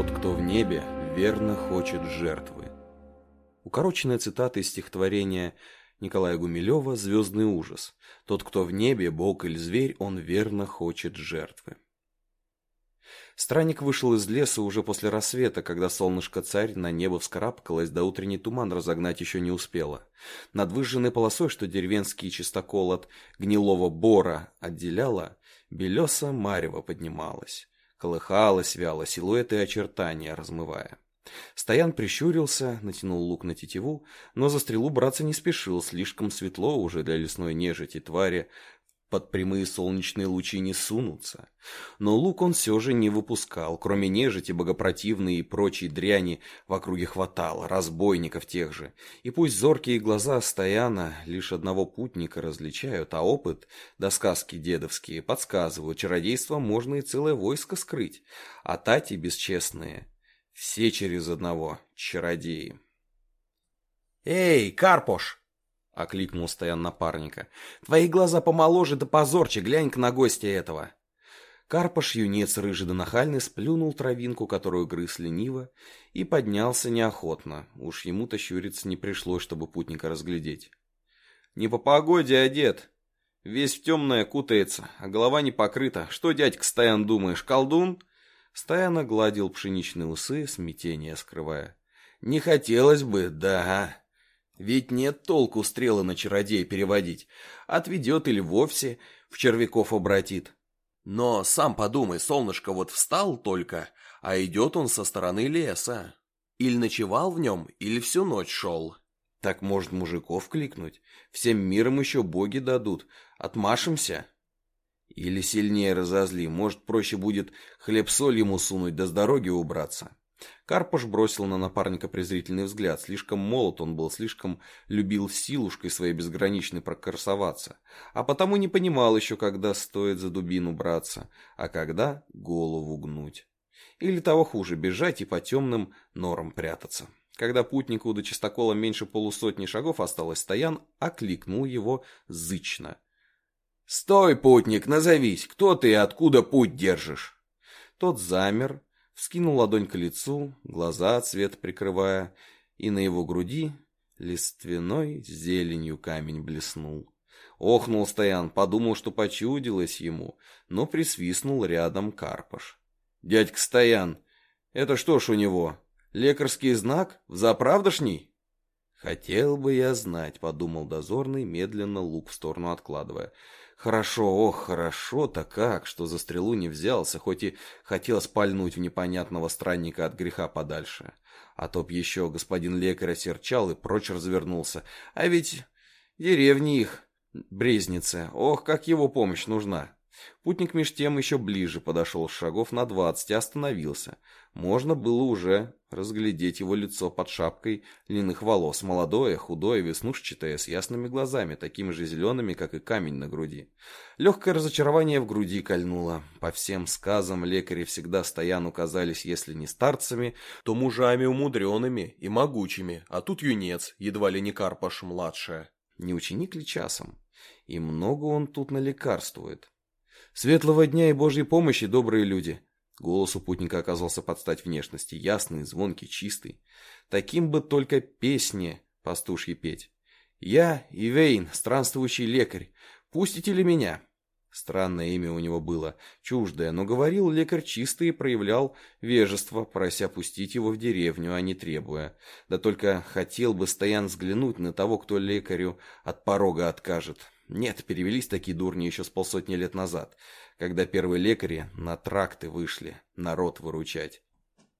Тот, кто в небе, верно хочет жертвы. Укороченная цитата из стихотворения Николая Гумилева «Звездный ужас». Тот, кто в небе, бог или зверь, он верно хочет жертвы. Странник вышел из леса уже после рассвета, когда солнышко-царь на небо вскарабкалось, да утренний туман разогнать еще не успело. Над выжженной полосой, что деревенский чистокол от гнилого бора отделяла, белеса марево поднималась. Колыхалась вяло, силуэты и очертания размывая. Стоян прищурился, натянул лук на тетиву, но за стрелу браться не спешил, слишком светло уже для лесной нежити твари, под прямые солнечные лучи не сунутся. Но лук он все же не выпускал, кроме нежити, богопротивной и прочей дряни в округе хватало, разбойников тех же. И пусть зоркие глаза стояна лишь одного путника различают, а опыт, да сказки дедовские, подсказывают, чародейство можно и целое войско скрыть, а тати бесчестные, все через одного чародеи. «Эй, Карпош!» — окликнул Стоян напарника. «Твои глаза помоложе да позорче, глянь-ка на гостя этого!» Карпаш, юнец рыжий да нахальный, сплюнул травинку, которую грыз лениво, и поднялся неохотно. Уж ему-то щуриться не пришлось, чтобы путника разглядеть. «Не по погоде одет. Весь в темное кутается, а голова не покрыта. Что, дядька Стоян, думаешь, колдун?» Стоян огладил пшеничные усы, смятение скрывая. «Не хотелось бы, да. Ведь нет толку стрелы на чародея переводить. Отведет или вовсе в червяков обратит. Но сам подумай, солнышко вот встал только, а идет он со стороны леса. Или ночевал в нем, или всю ночь шел. Так может мужиков кликнуть? Всем миром еще боги дадут. Отмашемся? Или сильнее разозли, может проще будет хлеб-соль ему сунуть, да с дороги убраться. Карпош бросил на напарника презрительный взгляд. Слишком молод он был, слишком любил силушкой своей безграничной прокрасоваться. А потому не понимал еще, когда стоит за дубину браться, а когда голову гнуть. Или того хуже, бежать и по темным норам прятаться. Когда путнику до чистокола меньше полусотни шагов осталось, Стоян окликнул его зычно. «Стой, путник, назовись, кто ты и откуда путь держишь?» Тот замер, Скинул ладонь к лицу, глаза цвет прикрывая, и на его груди лиственной зеленью камень блеснул. Охнул Стоян, подумал, что почудилось ему, но присвистнул рядом Карпаш. «Дядька Стоян, это что ж у него, лекарский знак? Взаправдошний?» «Хотел бы я знать», — подумал дозорный, медленно лук в сторону откладывая. Хорошо, ох, хорошо-то как, что за стрелу не взялся, хоть и хотел спальнуть в непонятного странника от греха подальше. А то б еще господин лекарь осерчал и прочь развернулся. А ведь деревни их, брезницы, ох, как его помощь нужна. Путник меж тем еще ближе подошел шагов на двадцать и остановился. Можно было уже разглядеть его лицо под шапкой длинных волос, молодое, худое, веснушчатое, с ясными глазами, такими же зелеными, как и камень на груди. Легкое разочарование в груди кольнуло. По всем сказам лекари всегда стояну казались, если не старцами, то мужами умудренными и могучими, а тут юнец, едва ли не Карпаш младшая. Не ученик ли часом? И много он тут налекарствует. Светлого дня и Божьей помощи, добрые люди. Голос у путника оказался под стать внешности, ясный, звонкий, чистый. Таким бы только песни пастушьи петь. Я, Ивейн, странствующий лекарь, пустите ли меня? Странное имя у него было, чуждое, но говорил лекарь чисто и проявлял вежество, прося пустить его в деревню, а не требуя. Да только хотел бы Стоян взглянуть на того, кто лекарю от порога откажет. Нет, перевелись такие дурни еще с полсотни лет назад, когда первые лекари на тракты вышли народ выручать.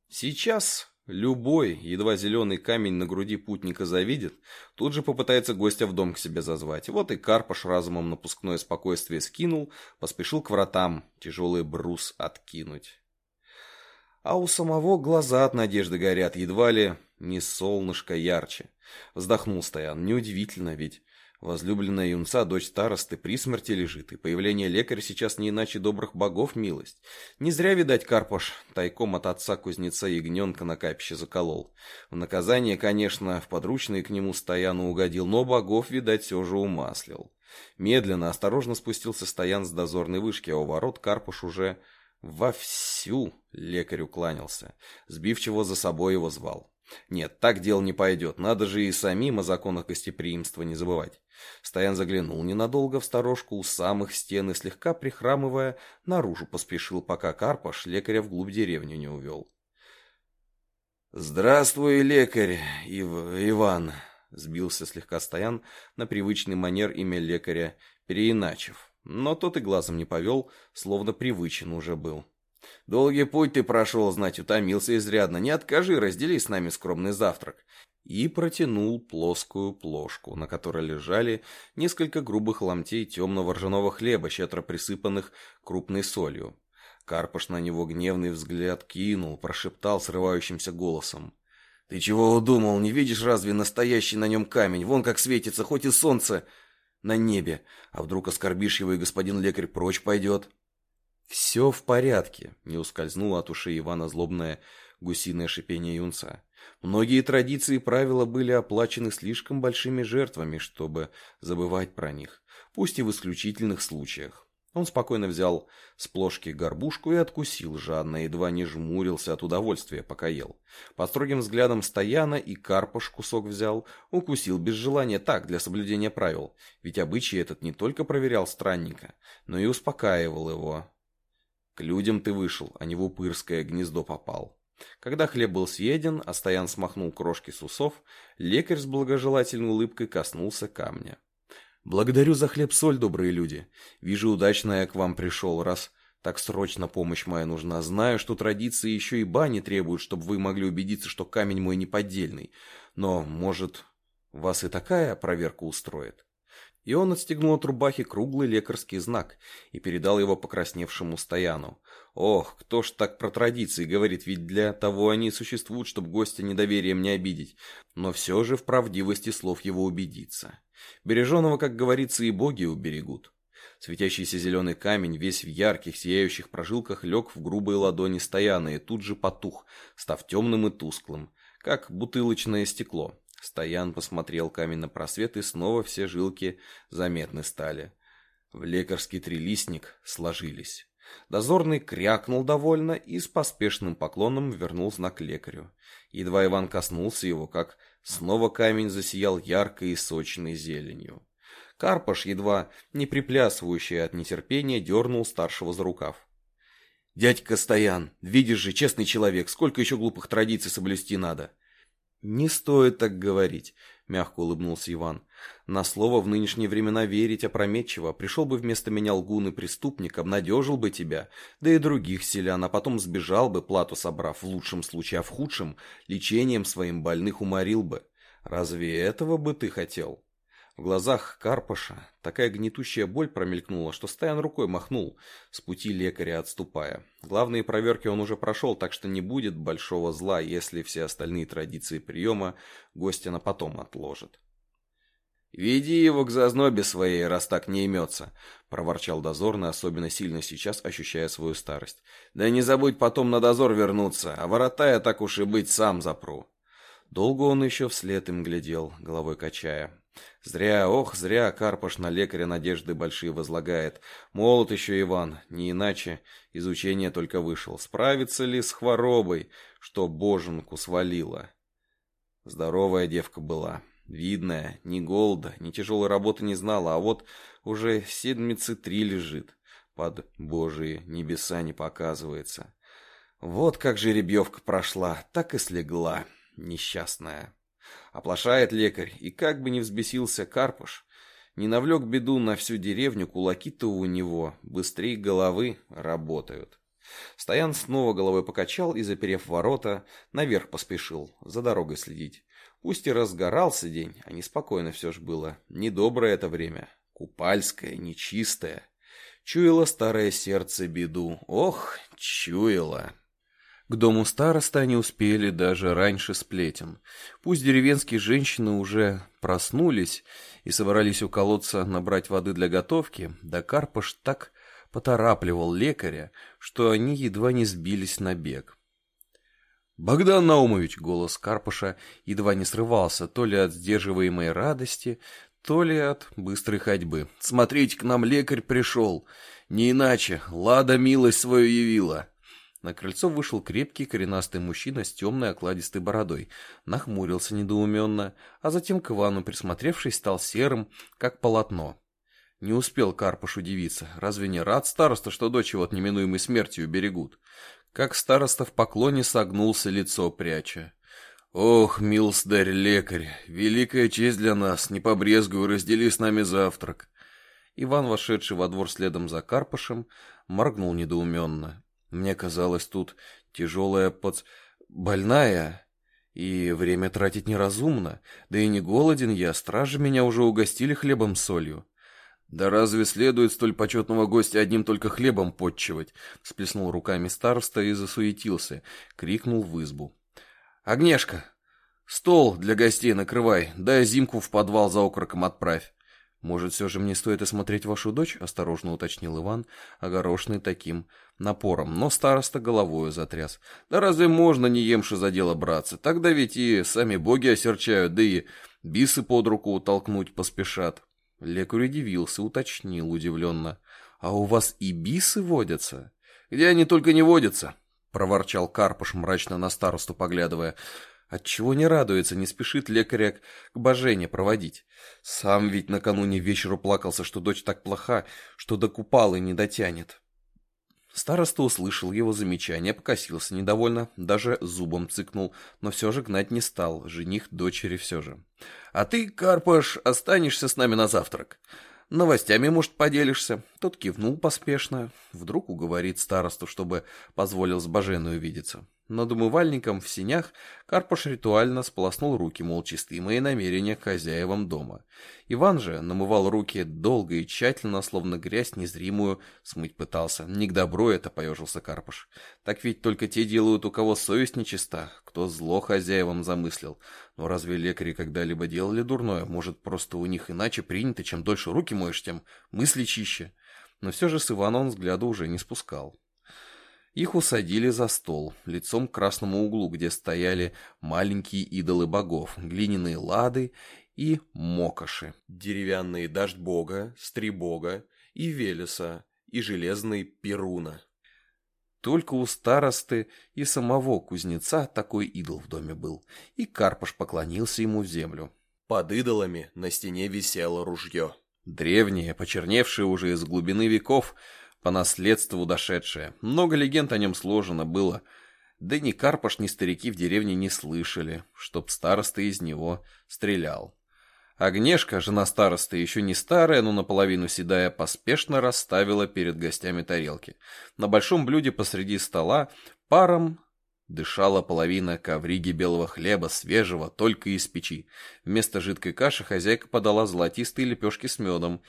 Сейчас любой, едва зеленый камень на груди путника завидит, тут же попытается гостя в дом к себе зазвать. Вот и Карпаш разумом напускное спокойствие скинул, поспешил к вратам тяжелый брус откинуть. А у самого глаза от надежды горят, едва ли не солнышко ярче. Вздохнул Стоян. Неудивительно ведь. Возлюбленная юнца, дочь старосты, при смерти лежит, и появление лекаря сейчас не иначе добрых богов милость. Не зря, видать, Карпаш тайком от отца кузнеца ягненка на капище заколол. В наказание, конечно, в подручные к нему стояну угодил, но богов, видать, все же умаслил. Медленно, осторожно спустился стоян с дозорной вышки, а у ворот Карпуш уже Вовсю лекарь укланялся, сбивчиво за собой его звал. Нет, так дело не пойдет, надо же и самим о законах гостеприимства не забывать. Стоян заглянул ненадолго в сторожку у самых стен и, слегка прихрамывая, наружу поспешил, пока Карпаш лекаря вглубь деревню не увел. «Здравствуй, лекарь, Ив... Иван!» — сбился слегка Стоян на привычный манер имя лекаря, переиначив. Но тот и глазом не повел, словно привычен уже был. «Долгий путь ты прошел, знать, утомился изрядно. Не откажи, раздели с нами скромный завтрак и протянул плоскую плошку, на которой лежали несколько грубых ломтей темного ржаного хлеба, щедро присыпанных крупной солью. Карпаш на него гневный взгляд кинул, прошептал срывающимся голосом. «Ты чего удумал? Не видишь разве настоящий на нем камень? Вон как светится, хоть и солнце на небе. А вдруг оскорбишь его, и господин лекарь прочь пойдет?» «Все в порядке», — не ускользнуло от ушей Ивана злобное гусиное шипение юнца. Многие традиции и правила были оплачены слишком большими жертвами, чтобы забывать про них, пусть и в исключительных случаях. Он спокойно взял с плошки горбушку и откусил жадно, едва не жмурился от удовольствия, пока ел. Под строгим взглядом Стояна и Карпаш кусок взял, укусил без желания так, для соблюдения правил, ведь обычай этот не только проверял странника, но и успокаивал его. Людям ты вышел, а не в упырское гнездо попал. Когда хлеб был съеден, а Стоян смахнул крошки с усов, лекарь с благожелательной улыбкой коснулся камня. «Благодарю за хлеб-соль, добрые люди. Вижу, удачно я к вам пришел, раз так срочно помощь моя нужна. Знаю, что традиции еще и бани требуют, чтобы вы могли убедиться, что камень мой неподдельный. Но, может, вас и такая проверка устроит?» И он отстегнул от рубахи круглый лекарский знак и передал его покрасневшему Стояну. Ох, кто ж так про традиции говорит, ведь для того они и существуют, чтобы гостя недоверием не обидеть. Но все же в правдивости слов его убедиться. Береженого, как говорится, и боги уберегут. Светящийся зеленый камень, весь в ярких, сияющих прожилках, лег в грубые ладони Стояна и тут же потух, став темным и тусклым, как бутылочное стекло. Стоян посмотрел камень на просвет, и снова все жилки заметны стали. В лекарский трилистник сложились. Дозорный крякнул довольно и с поспешным поклоном вернул знак лекарю. Едва Иван коснулся его, как снова камень засиял яркой и сочной зеленью. Карпаш, едва не приплясывающий от нетерпения, дернул старшего за рукав. «Дядька Стоян, видишь же, честный человек, сколько еще глупых традиций соблюсти надо!» «Не стоит так говорить», — мягко улыбнулся Иван. «На слово в нынешние времена верить опрометчиво. Пришел бы вместо меня лгун и преступник, обнадежил бы тебя, да и других селян, а потом сбежал бы, плату собрав, в лучшем случае, а в худшем, лечением своим больных уморил бы. Разве этого бы ты хотел?» В глазах Карпаша такая гнетущая боль промелькнула, что Стоян рукой махнул, с пути лекаря отступая. Главные проверки он уже прошел, так что не будет большого зла, если все остальные традиции приема гостя на потом отложат. «Веди его к зазнобе своей, раз так не имется», — проворчал дозорный, особенно сильно сейчас ощущая свою старость. «Да не забудь потом на дозор вернуться, а ворота я так уж и быть сам запру». Долго он еще вслед им глядел, головой качая. Зря, ох, зря Карпаш на лекаря надежды большие возлагает. Молод еще Иван, не иначе изучение только вышел. Справится ли с хворобой, что боженку свалила? Здоровая девка была, видная, ни голода, ни тяжелой работы не знала, а вот уже седмицы три лежит. Под божьи небеса не показывается. Вот как жеребьевка прошла, так и слегла, несчастная. Оплошает лекарь, и как бы ни взбесился Карпуш, не навлек беду на всю деревню, кулаки-то у него быстрее головы работают. Стоян снова головой покачал и, заперев ворота, наверх поспешил, за дорогой следить. Пусть и разгорался день, а неспокойно все ж было. Недоброе это время, купальское, нечистое. Чуяло старое сердце беду. Ох, чуяло. К дому староста они успели даже раньше сплетен. Пусть деревенские женщины уже проснулись и собрались у колодца набрать воды для готовки, да Карпаш так поторапливал лекаря, что они едва не сбились на бег. «Богдан Наумович!» — голос Карпаша едва не срывался, то ли от сдерживаемой радости, то ли от быстрой ходьбы. «Смотрите, к нам лекарь пришел!» Не иначе, Лада милость свою явила. На крыльцо вышел крепкий коренастый мужчина с темной окладистой бородой, нахмурился недоуменно, а затем к Ивану, присмотревшись, стал серым, как полотно. Не успел Карпыш удивиться. Разве не рад староста, что дочь его от неминуемой смерти уберегут? Как староста в поклоне согнулся, лицо пряча. «Ох, милсдарь лекарь, великая честь для нас, не побрезгуй, раздели с нами завтрак». Иван, вошедший во двор следом за Карпышем, моргнул недоуменно. Мне казалось, тут тяжелая под... больная, и время тратить неразумно, да и не голоден я, стражи меня уже угостили хлебом с солью. «Да разве следует столь почетного гостя одним только хлебом подчивать?» Сплеснул руками староста и засуетился, крикнул в избу. «Огнешка, стол для гостей накрывай, дай Зимку в подвал за окроком отправь. «Может, все же мне стоит осмотреть вашу дочь?» — осторожно уточнил Иван, огорошенный таким напором, но староста головою затряс. «Да разве можно не емши за дело браться? Тогда ведь и сами боги осерчают, да и бисы под руку толкнуть поспешат». Лекарь удивился, уточнил удивленно. «А у вас и бисы водятся?» «Где они только не водятся?» — проворчал Карпыш, мрачно на старосту поглядывая. Отчего не радуется, не спешит лекаря к божене проводить. Сам ведь накануне вечеру плакался, что дочь так плоха, что до купалы не дотянет. Староста услышал его замечание, покосился недовольно, даже зубом цыкнул, но все же гнать не стал, жених дочери все же. «А ты, Карпаш, останешься с нами на завтрак. Новостями, может, поделишься?» Тот кивнул поспешно, вдруг уговорит старосту, чтобы позволил с Баженой увидеться. Над умывальником в синях Карпаш ритуально сполоснул руки, мол, чисты мои намерения хозяевам дома. Иван же намывал руки долго и тщательно, словно грязь незримую, смыть пытался. Не к добру это, поежился Карпаш. Так ведь только те делают, у кого совесть нечиста, кто зло хозяевам замыслил. Но разве лекари когда-либо делали дурное? Может, просто у них иначе принято, чем дольше руки моешь, тем мысли чище? Но все же с Ивана он взгляда уже не спускал. Их усадили за стол, лицом к красному углу, где стояли маленькие идолы богов, глиняные лады и мокоши. Деревянные дождь бога, стрибога и велеса, и железный перуна. Только у старосты и самого кузнеца такой идол в доме был, и Карпаш поклонился ему в землю. Под идолами на стене висело ружье. Древнее, почерневшее уже из глубины веков, по наследству дошедшее. Много легенд о нем сложено было. Да ни Карпаш, ни старики в деревне не слышали, чтоб староста из него стрелял. Агнешка, жена старосты, еще не старая, но наполовину седая, поспешно расставила перед гостями тарелки. На большом блюде посреди стола паром дышала половина ковриги белого хлеба, свежего, только из печи. Вместо жидкой каши хозяйка подала золотистые лепешки с медом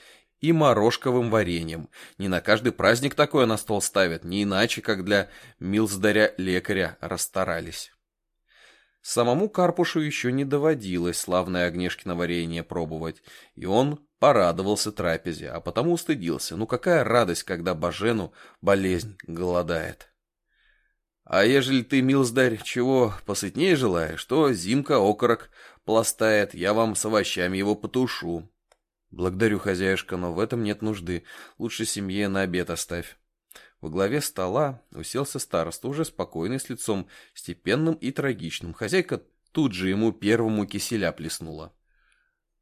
и морожковым вареньем. Не на каждый праздник такое на стол ставят, не иначе, как для милздаря-лекаря расстарались. Самому Карпушу еще не доводилось славное Огнешкино варенье пробовать, и он порадовался трапезе, а потому устыдился. Ну какая радость, когда Бажену болезнь голодает. А ежели ты, милздарь, чего посытнее желаешь, то Зимка окорок пластает, я вам с овощами его потушу. Благодарю, хозяюшка, но в этом нет нужды. Лучше семье на обед оставь. Во главе стола уселся староста, уже спокойный, с лицом степенным и трагичным. Хозяйка тут же ему первому киселя плеснула.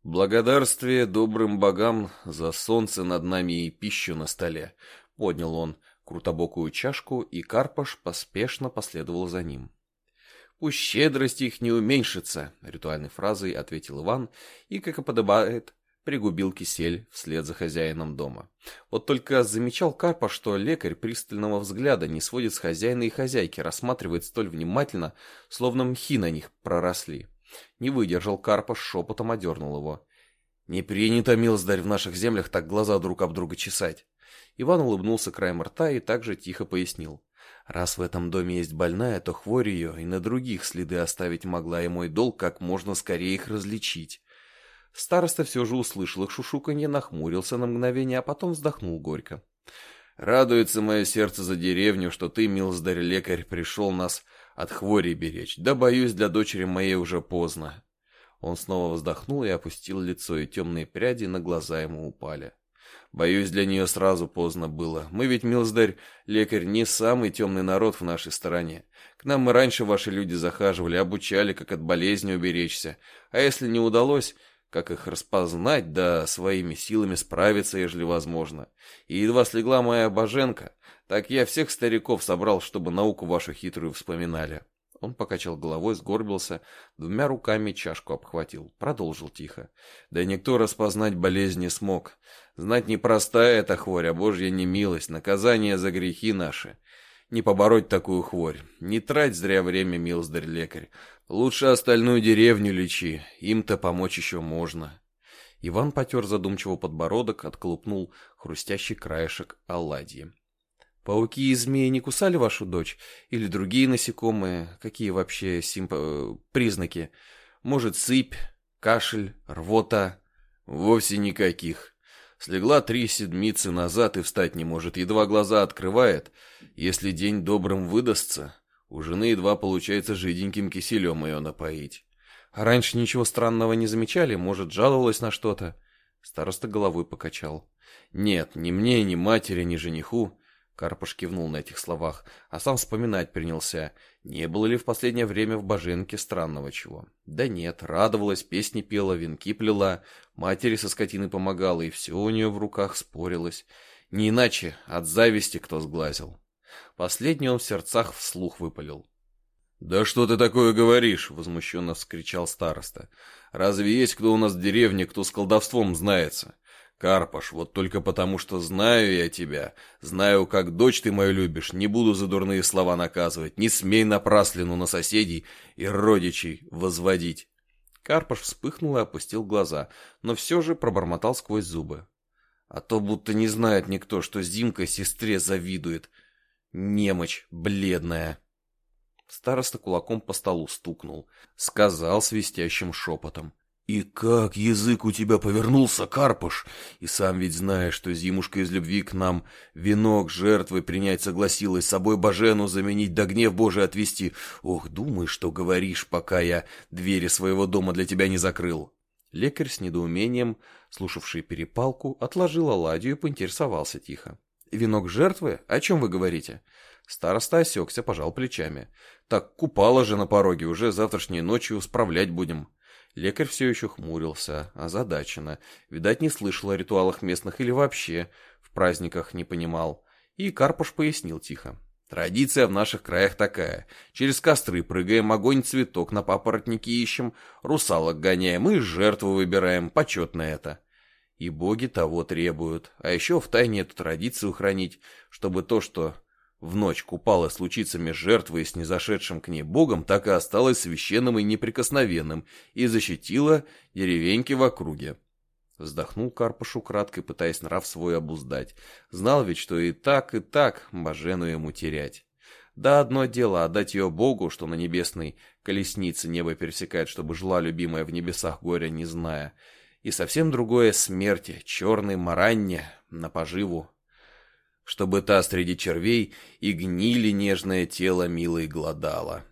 «Благодарствие добрым богам за солнце над нами и пищу на столе», — поднял он крутобокую чашку, и Карпаш поспешно последовал за ним. «Пусть щедрость их не уменьшится», — ритуальной фразой ответил Иван, и, как и подобает, пригубил кисель вслед за хозяином дома. Вот только замечал Карпа, что лекарь пристального взгляда не сводит с хозяина и хозяйки, рассматривает столь внимательно, словно мхи на них проросли. Не выдержал Карпа, шепотом одернул его. «Не принято, милздарь, в наших землях так глаза друг об друга чесать». Иван улыбнулся краем рта и также тихо пояснил. «Раз в этом доме есть больная, то хворь ее и на других следы оставить могла, и мой долг как можно скорее их различить. Староста все же услышал их шушуканье, нахмурился на мгновение, а потом вздохнул горько. «Радуется мое сердце за деревню, что ты, милздарь-лекарь, пришел нас от хвори беречь. Да, боюсь, для дочери моей уже поздно». Он снова вздохнул и опустил лицо, и темные пряди на глаза ему упали. Боюсь, для нее сразу поздно было. Мы ведь, милздарь, лекарь, не самый темный народ в нашей стране. К нам мы раньше ваши люди захаживали, обучали, как от болезни уберечься. А если не удалось, как их распознать, да своими силами справиться, ежели возможно. И едва слегла моя боженка, так я всех стариков собрал, чтобы науку вашу хитрую вспоминали. Он покачал головой, сгорбился, двумя руками чашку обхватил. Продолжил тихо. Да никто распознать болезнь не смог. Знать непростая эта хворь, а божья немилость, наказание за грехи наши. Не побороть такую хворь. Не трать зря время, милздарь лекарь. Лучше остальную деревню лечи, им-то помочь еще можно. Иван потер задумчиво подбородок, отколупнул хрустящий краешек оладьи. Пауки и змеи не кусали вашу дочь? Или другие насекомые? Какие вообще симп... Э, признаки? Может, сыпь, кашель, рвота? Вовсе никаких. Слегла три седмицы назад и встать не может, едва глаза открывает. Если день добрым выдастся, у жены едва получается жиденьким киселем ее напоить. А раньше ничего странного не замечали, может, жаловалась на что-то? Староста головой покачал. Нет, ни мне, ни матери, ни жениху. Карпыш кивнул на этих словах, а сам вспоминать принялся, не было ли в последнее время в Боженке странного чего. Да нет, радовалась, песни пела, венки плела, матери со скотиной помогала, и все у нее в руках спорилось. Не иначе, от зависти кто сглазил. Последний он в сердцах вслух выпалил. «Да что ты такое говоришь?» — возмущенно вскричал староста. «Разве есть кто у нас в деревне, кто с колдовством знается? Карпаш, вот только потому, что знаю я тебя, знаю, как дочь ты мою любишь, не буду за дурные слова наказывать, не смей напраслину на соседей и родичей возводить. Карпаш вспыхнул и опустил глаза, но все же пробормотал сквозь зубы. А то будто не знает никто, что Зимка сестре завидует. Немочь, бледная. Староста кулаком по столу стукнул, сказал свистящим шепотом. «И как язык у тебя повернулся, Карпыш? И сам ведь знаешь, что зимушка из любви к нам венок жертвы принять согласилась, собой Божену заменить, да гнев Божий отвести. Ох, думай, что говоришь, пока я двери своего дома для тебя не закрыл». Лекарь с недоумением, слушавший перепалку, отложил оладью и поинтересовался тихо. «Венок жертвы? О чем вы говорите?» Староста осекся, пожал плечами. «Так купала же на пороге, уже завтрашней ночью справлять будем». Лекарь все еще хмурился, озадаченно. Видать, не слышал о ритуалах местных или вообще в праздниках не понимал. И Карпуш пояснил тихо. Традиция в наших краях такая. Через костры прыгаем, огонь цветок на папоротники ищем, русалок гоняем и жертву выбираем, почетно это. И боги того требуют. А еще в тайне эту традицию хранить, чтобы то, что в ночь купала случиться меж жертвой с незашедшим к ней богом, так и осталась священным и неприкосновенным и защитила деревеньки в округе. Вздохнул Карпушу краткой, пытаясь нрав свой обуздать. Знал ведь, что и так, и так Бажену ему терять. Да одно дело отдать ее Богу, что на небесной колеснице небо пересекает, чтобы жила любимая в небесах горя, не зная. И совсем другое смерти, черной маранне, на поживу, чтобы та среди червей и гнили нежное тело милой гладала.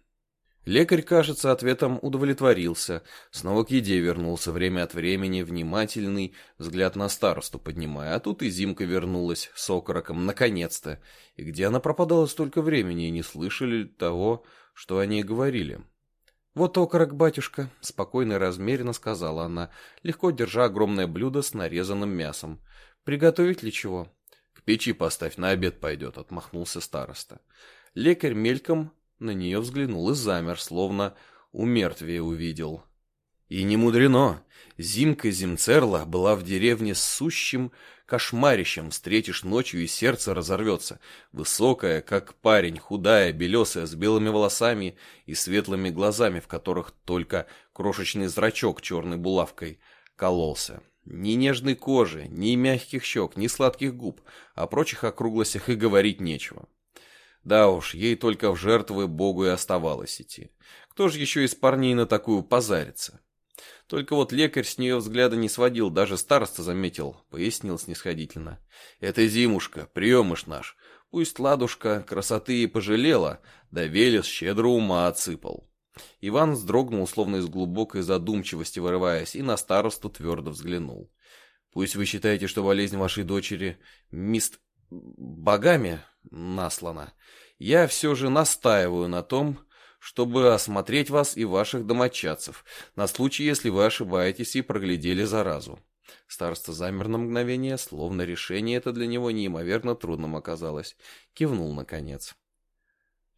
Лекарь, кажется, ответом удовлетворился, снова к еде вернулся, время от времени внимательный взгляд на старосту поднимая, а тут и Зимка вернулась с окороком, наконец-то. И где она пропадала столько времени, и не слышали того, что они говорили. «Вот окорок, батюшка», — спокойно и размеренно сказала она, легко держа огромное блюдо с нарезанным мясом. «Приготовить ли чего?» Печи поставь, на обед пойдет», — отмахнулся староста. Лекарь мельком на нее взглянул и замер, словно у мертвия увидел. И не мудрено. Зимка Зимцерла была в деревне с сущим кошмарищем. Встретишь ночью, и сердце разорвется. Высокая, как парень, худая, белесая, с белыми волосами и светлыми глазами, в которых только крошечный зрачок черной булавкой кололся. Ни нежной кожи, ни мягких щек, ни сладких губ, о прочих округлостях и говорить нечего. Да уж, ей только в жертвы Богу и оставалось идти. Кто же еще из парней на такую позарится? Только вот лекарь с нее взгляда не сводил, даже староста заметил, пояснил снисходительно. Это зимушка, приемыш наш. Пусть ладушка красоты и пожалела, да Велес щедро ума отсыпал. Иван вздрогнул, словно из глубокой задумчивости вырываясь, и на старосту твердо взглянул. Пусть вы считаете, что болезнь вашей дочери мист богами наслана. Я все же настаиваю на том, чтобы осмотреть вас и ваших домочадцев, на случай, если вы ошибаетесь и проглядели заразу. Староста замер на мгновение, словно решение это для него неимоверно трудным оказалось. Кивнул, наконец.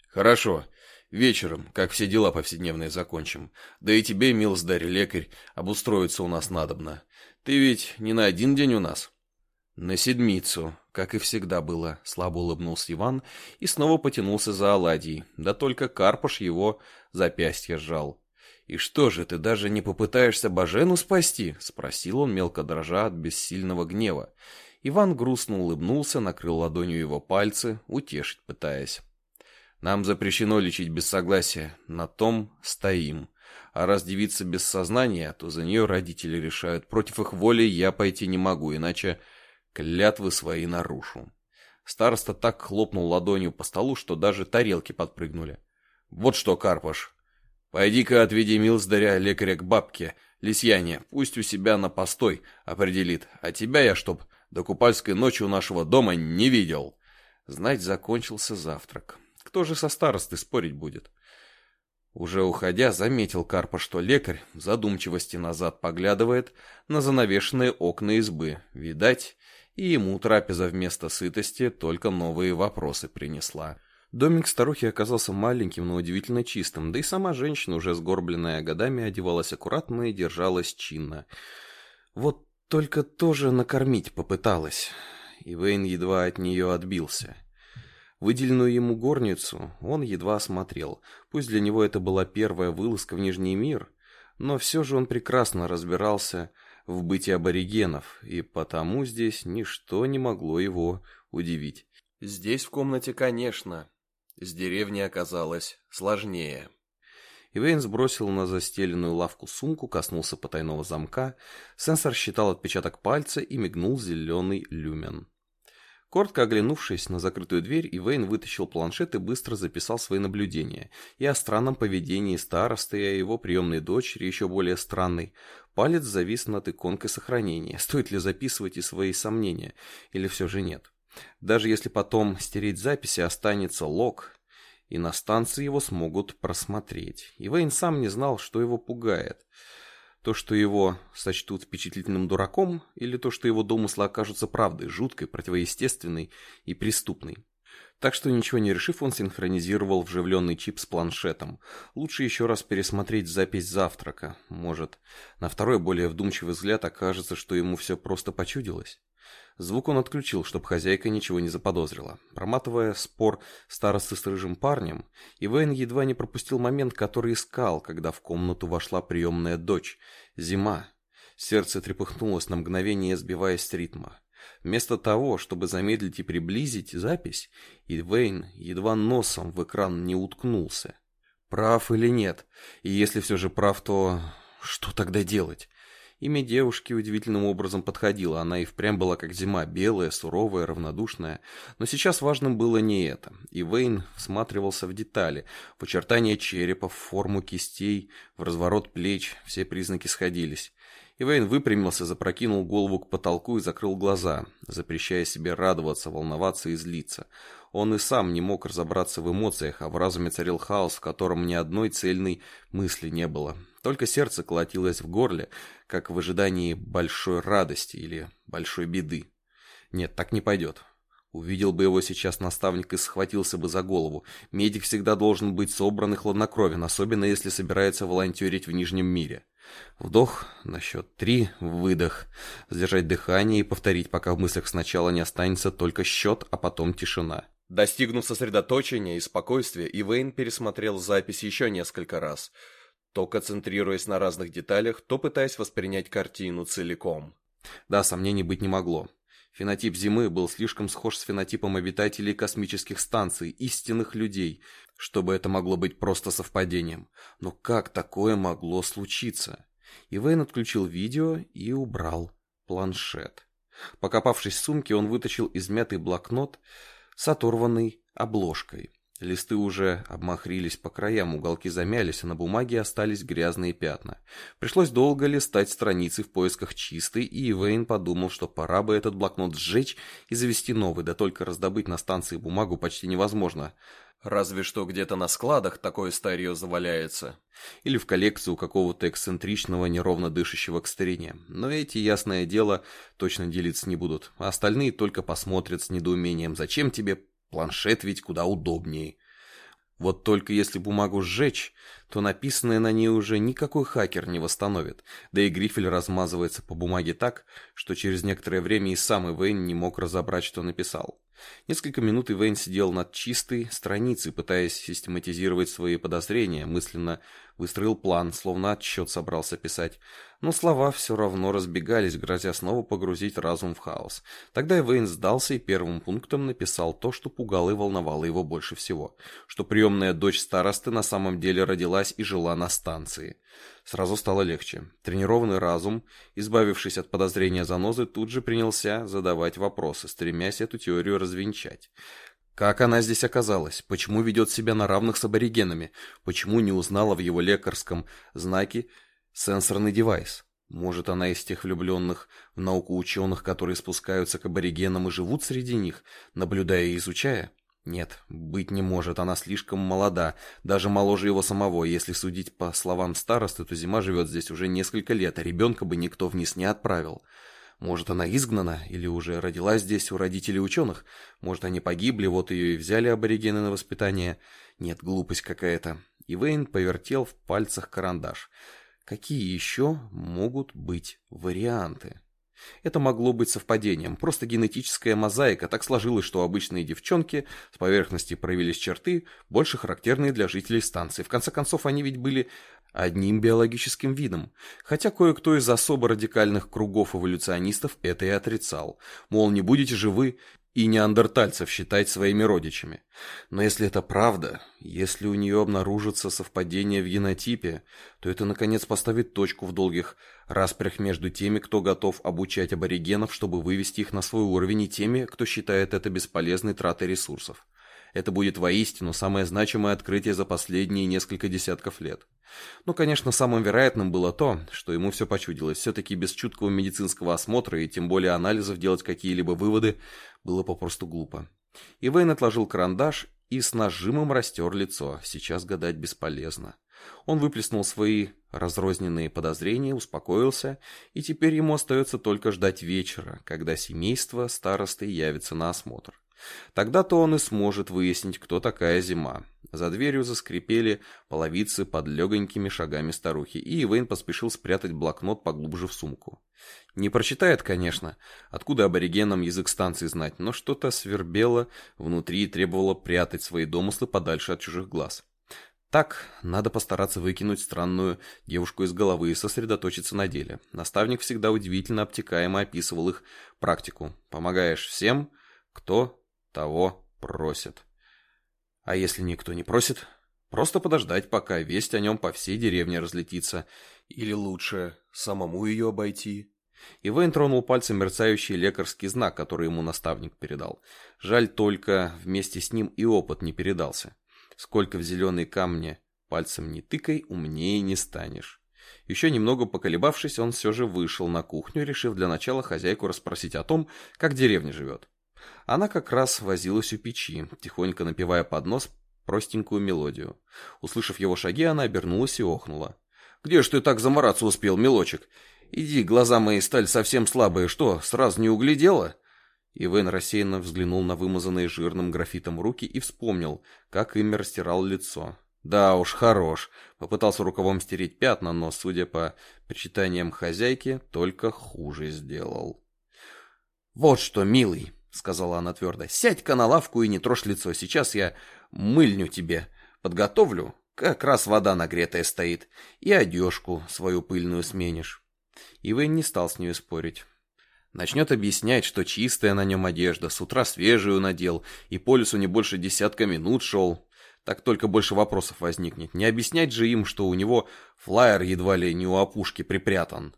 «Хорошо. Вечером, как все дела повседневные закончим. Да и тебе, милздарь лекарь, обустроиться у нас надобно. Ты ведь не на один день у нас?» «На седмицу, как и всегда было», — слабо улыбнулся Иван и снова потянулся за оладьей. Да только Карпаш его запястье сжал. «И что же, ты даже не попытаешься Бажену спасти?» — спросил он, мелко дрожа от бессильного гнева. Иван грустно улыбнулся, накрыл ладонью его пальцы, утешить пытаясь. «Нам запрещено лечить без согласия. На том стоим. А раз девица без сознания, то за нее родители решают. Против их воли я пойти не могу, иначе клятвы свои нарушу». Староста так хлопнул ладонью по столу, что даже тарелки подпрыгнули. «Вот что, Карпаш, Пойди-ка отведи милздаря лекаря к бабке, Лисьяне, пусть у себя на постой определит, а тебя я, чтоб до купальской ночи у нашего дома не видел. Знать, закончился завтрак. Кто же со старостой спорить будет? Уже уходя, заметил Карпа, что лекарь в задумчивости назад поглядывает на занавешенные окна избы. Видать, и ему трапеза вместо сытости только новые вопросы принесла. Домик старухи оказался маленьким, но удивительно чистым, да и сама женщина, уже сгорбленная годами, одевалась аккуратно и держалась чинно. Вот только тоже накормить попыталась, и Вейн едва от нее отбился. Выделенную ему горницу он едва осмотрел. Пусть для него это была первая вылазка в Нижний мир, но все же он прекрасно разбирался в бытии аборигенов, и потому здесь ничто не могло его удивить. Здесь в комнате, конечно, с деревней оказалось сложнее. Ивейн сбросил на застеленную лавку сумку, коснулся потайного замка, сенсор считал отпечаток пальца и мигнул зеленый люмен. Коротко оглянувшись на закрытую дверь, Ивейн вытащил планшет и быстро записал свои наблюдения. И о странном поведении старосты, и о его приемной дочери, еще более странной. Палец завис над иконкой сохранения. Стоит ли записывать и свои сомнения, или все же нет? Даже если потом стереть записи, останется лог, и на станции его смогут просмотреть. И Вейн сам не знал, что его пугает. То, что его сочтут впечатлительным дураком, или то, что его домыслы окажутся правдой, жуткой, противоестественной и преступной. Так что, ничего не решив, он синхронизировал вживленный чип с планшетом. Лучше еще раз пересмотреть запись завтрака. Может, на второй, более вдумчивый взгляд окажется, что ему все просто почудилось. Звук он отключил, чтобы хозяйка ничего не заподозрила. Проматывая спор старосты с рыжим парнем, Ивен едва не пропустил момент, который искал, когда в комнату вошла приемная дочь. Зима. Сердце трепыхнулось на мгновение, сбиваясь с ритма. Вместо того, чтобы замедлить и приблизить запись, Ивейн едва носом в экран не уткнулся. Прав или нет? И если все же прав, то что тогда делать? Имя девушки удивительным образом подходило, она и впрямь была как зима, белая, суровая, равнодушная. Но сейчас важным было не это. И Вейн всматривался в детали, в очертания черепа, в форму кистей, в разворот плеч, все признаки сходились. Ивейн выпрямился, запрокинул голову к потолку и закрыл глаза, запрещая себе радоваться, волноваться и злиться. Он и сам не мог разобраться в эмоциях, а в разуме царил хаос, в котором ни одной цельной мысли не было. Только сердце колотилось в горле, как в ожидании большой радости или большой беды. Нет, так не пойдет. Увидел бы его сейчас наставник и схватился бы за голову. Медик всегда должен быть собран и хладнокровен, особенно если собирается волонтерить в Нижнем мире. Вдох, на счет три, выдох. Сдержать дыхание и повторить, пока в мыслях сначала не останется только счет, а потом тишина. Достигнув сосредоточения и спокойствия, Ивейн пересмотрел запись еще несколько раз – то концентрируясь на разных деталях, то пытаясь воспринять картину целиком. Да, сомнений быть не могло. Фенотип Зимы был слишком схож с фенотипом обитателей космических станций, истинных людей, чтобы это могло быть просто совпадением. Но как такое могло случиться? Ивейн отключил видео и убрал планшет. Покопавшись в сумке, он вытащил измятый блокнот с оторванной обложкой. Листы уже обмахрились по краям, уголки замялись, а на бумаге остались грязные пятна. Пришлось долго листать страницы в поисках чистой, и Ивейн подумал, что пора бы этот блокнот сжечь и завести новый, да только раздобыть на станции бумагу почти невозможно. Разве что где-то на складах такое старье заваляется. Или в коллекцию какого-то эксцентричного, неровно дышащего к старине. Но эти, ясное дело, точно делиться не будут. А остальные только посмотрят с недоумением. Зачем тебе Планшет ведь куда удобнее. Вот только если бумагу сжечь, то написанное на ней уже никакой хакер не восстановит, да и грифель размазывается по бумаге так, что через некоторое время и сам Ивейн не мог разобрать, что написал. Несколько минут Ивейн сидел над чистой страницей, пытаясь систематизировать свои подозрения, мысленно выстроил план, словно отчет собрался писать. Но слова все равно разбегались, грозя снова погрузить разум в хаос. Тогда Ивейн сдался и первым пунктом написал то, что пугало и волновало его больше всего. Что приемная дочь старосты на самом деле родилась и жила на станции. Сразу стало легче. Тренированный разум, избавившись от подозрения занозы, тут же принялся задавать вопросы, стремясь эту теорию развенчать. Как она здесь оказалась? Почему ведет себя на равных с аборигенами? Почему не узнала в его лекарском знаке сенсорный девайс? Может, она из тех влюбленных в науку ученых, которые спускаются к аборигенам и живут среди них, наблюдая и изучая? Нет, быть не может, она слишком молода, даже моложе его самого. Если судить по словам старосты, то зима живет здесь уже несколько лет, а ребенка бы никто вниз не отправил. Может, она изгнана или уже родилась здесь у родителей ученых? Может, они погибли, вот ее и взяли аборигены на воспитание? Нет, глупость какая-то. И Вейн повертел в пальцах карандаш. Какие еще могут быть варианты? Это могло быть совпадением, просто генетическая мозаика. Так сложилось, что обычные девчонки с поверхности проявились черты, больше характерные для жителей станции. В конце концов, они ведь были одним биологическим видом, хотя кое-кто из особо радикальных кругов эволюционистов это и отрицал. Мол, не будете же вы и неандертальцев считать своими родичами. Но если это правда, если у нее обнаружится совпадение в генотипе, то это наконец поставит точку в долгих распрях между теми, кто готов обучать аборигенов, чтобы вывести их на свой уровень, и теми, кто считает это бесполезной тратой ресурсов. Это будет воистину самое значимое открытие за последние несколько десятков лет. Ну, конечно, самым вероятным было то, что ему все почудилось. Все-таки без чуткого медицинского осмотра и тем более анализов делать какие-либо выводы было попросту глупо. И Вейн отложил карандаш и с нажимом растер лицо. Сейчас гадать бесполезно. Он выплеснул свои разрозненные подозрения, успокоился, и теперь ему остается только ждать вечера, когда семейство старосты явится на осмотр. Тогда-то он и сможет выяснить, кто такая зима. За дверью заскрипели половицы под легонькими шагами старухи, и Ивейн поспешил спрятать блокнот поглубже в сумку. Не прочитает, конечно, откуда аборигенам язык станции знать, но что-то свербело внутри и требовало прятать свои домыслы подальше от чужих глаз. Так, надо постараться выкинуть странную девушку из головы и сосредоточиться на деле. Наставник всегда удивительно обтекаемо описывал их практику. Помогаешь всем, кто того просит. А если никто не просит, просто подождать, пока весть о нем по всей деревне разлетится. Или лучше, самому ее обойти. И Вейн тронул пальцем мерцающий лекарский знак, который ему наставник передал. Жаль только, вместе с ним и опыт не передался. Сколько в зеленой камне пальцем не тыкай, умнее не станешь. Еще немного поколебавшись, он все же вышел на кухню, решив для начала хозяйку расспросить о том, как деревня живет. Она как раз возилась у печи, тихонько напевая под нос простенькую мелодию. Услышав его шаги, она обернулась и охнула. «Где ж ты так замораться успел, мелочек? Иди, глаза мои стали совсем слабые, что, сразу не углядела?» Ивен рассеянно взглянул на вымазанные жирным графитом руки и вспомнил, как ими растирал лицо. «Да уж, хорош!» Попытался рукавом стереть пятна, но, судя по причитаниям хозяйки, только хуже сделал. «Вот что, милый!» — сказала она твердо. «Сядь-ка на лавку и не трожь лицо. Сейчас я мыльню тебе подготовлю. Как раз вода нагретая стоит. И одежку свою пыльную сменишь». Ивен не стал с ней спорить. Начнет объяснять, что чистая на нем одежда, с утра свежую надел, и по лесу не больше десятка минут шел. Так только больше вопросов возникнет. Не объяснять же им, что у него флаер едва ли не у опушки припрятан.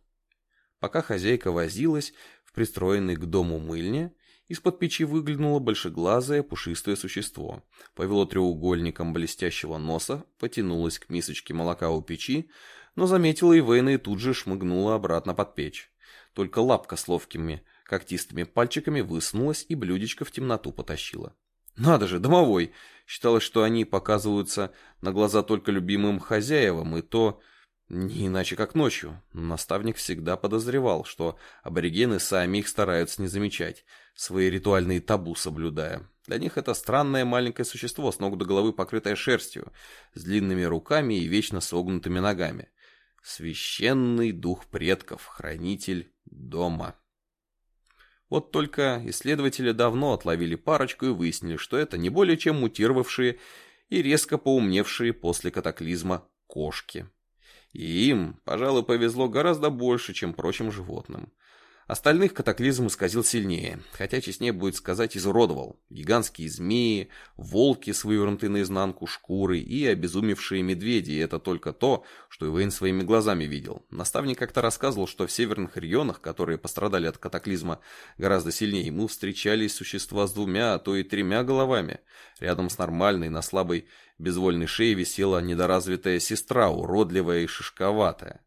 Пока хозяйка возилась в пристроенной к дому мыльне, Из-под печи выглянуло большеглазое пушистое существо. Повело треугольником блестящего носа, потянулось к мисочке молока у печи, но заметила Ивейна и тут же шмыгнула обратно под печь. Только лапка с ловкими когтистыми пальчиками высунулась и блюдечко в темноту потащила. Надо же, домовой! Считалось, что они показываются на глаза только любимым хозяевам, и то не иначе как ночью. Наставник всегда подозревал, что аборигены сами их стараются не замечать, свои ритуальные табу соблюдая. Для них это странное маленькое существо, с ног до головы покрытое шерстью, с длинными руками и вечно согнутыми ногами. Священный дух предков, хранитель дома. Вот только исследователи давно отловили парочку и выяснили, что это не более чем мутировавшие и резко поумневшие после катаклизма кошки. И им, пожалуй, повезло гораздо больше, чем прочим животным. Остальных катаклизм исказил сильнее, хотя честнее будет сказать изуродовал. Гигантские змеи, волки с вывернутой наизнанку шкурой и обезумевшие медведи, это только то, что Ивейн своими глазами видел. Наставник как-то рассказывал, что в северных регионах, которые пострадали от катаклизма гораздо сильнее, ему встречались существа с двумя, а то и тремя головами. Рядом с нормальной, на слабой, безвольной шее висела недоразвитая сестра, уродливая и шишковатая.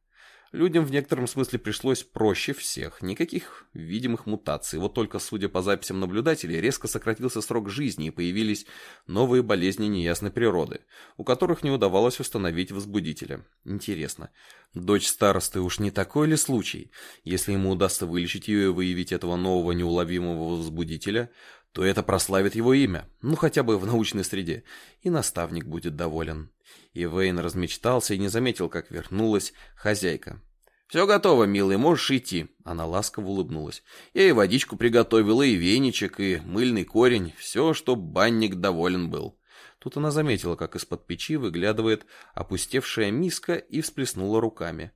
Людям в некотором смысле пришлось проще всех. Никаких видимых мутаций. Вот только, судя по записям наблюдателей, резко сократился срок жизни и появились новые болезни неясной природы, у которых не удавалось установить возбудителя. Интересно, дочь старосты уж не такой ли случай? Если ему удастся вылечить ее и выявить этого нового неуловимого возбудителя, то это прославит его имя, ну хотя бы в научной среде, и наставник будет доволен. И Вейн размечтался и не заметил, как вернулась хозяйка. «Все готово, милый, можешь идти». Она ласково улыбнулась. «Я и водичку приготовила, и веничек, и мыльный корень. Все, чтоб банник доволен был». Тут она заметила, как из-под печи выглядывает опустевшая миска и всплеснула руками.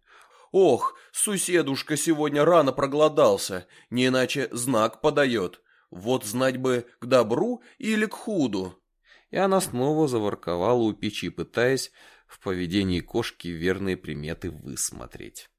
«Ох, суседушка сегодня рано проголодался, не иначе знак подает. Вот знать бы, к добру или к худу». И она снова заворковала у печи, пытаясь в поведении кошки верные приметы высмотреть.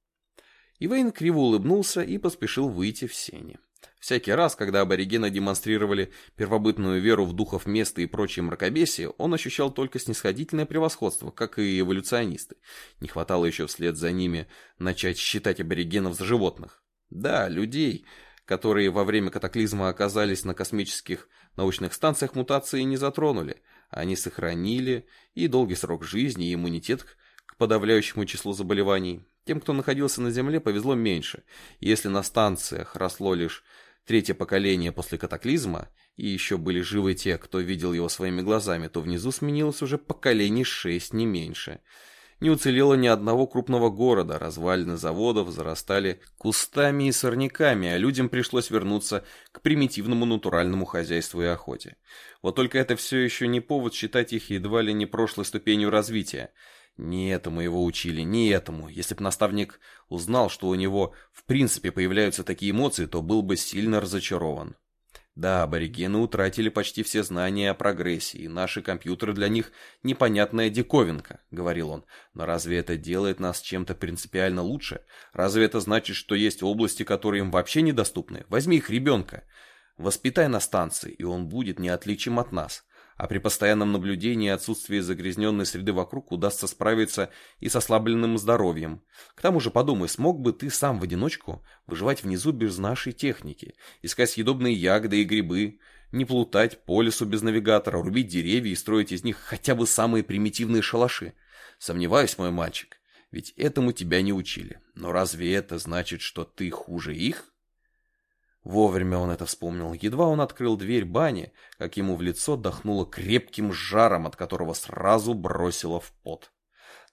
Ивейн криво улыбнулся и поспешил выйти в сени. Всякий раз, когда аборигены демонстрировали первобытную веру в духов места и прочие мракобесие, он ощущал только снисходительное превосходство, как и эволюционисты. Не хватало еще вслед за ними начать считать аборигенов за животных. Да, людей, которые во время катаклизма оказались на космических научных станциях, мутации не затронули. Они сохранили и долгий срок жизни, и иммунитет к подавляющему числу заболеваний. Тем, кто находился на Земле, повезло меньше. Если на станциях росло лишь третье поколение после катаклизма, и еще были живы те, кто видел его своими глазами, то внизу сменилось уже поколений шесть, не меньше. Не уцелело ни одного крупного города, развалины заводов зарастали кустами и сорняками, а людям пришлось вернуться к примитивному натуральному хозяйству и охоте. Вот только это все еще не повод считать их едва ли не прошлой ступенью развития. Не этому его учили, не этому. Если бы наставник узнал, что у него в принципе появляются такие эмоции, то был бы сильно разочарован. Да, аборигены утратили почти все знания о прогрессии, наши компьютеры для них непонятная диковинка, говорил он. Но разве это делает нас чем-то принципиально лучше? Разве это значит, что есть области, которые им вообще недоступны? Возьми их ребенка. Воспитай на станции, и он будет неотличим от нас а при постоянном наблюдении и отсутствии загрязненной среды вокруг удастся справиться и с ослабленным здоровьем. К тому же подумай, смог бы ты сам в одиночку выживать внизу без нашей техники, искать съедобные ягоды и грибы, не плутать по лесу без навигатора, рубить деревья и строить из них хотя бы самые примитивные шалаши? Сомневаюсь, мой мальчик, ведь этому тебя не учили. Но разве это значит, что ты хуже их? Вовремя он это вспомнил. Едва он открыл дверь бани, как ему в лицо дохнуло крепким жаром, от которого сразу бросило в пот.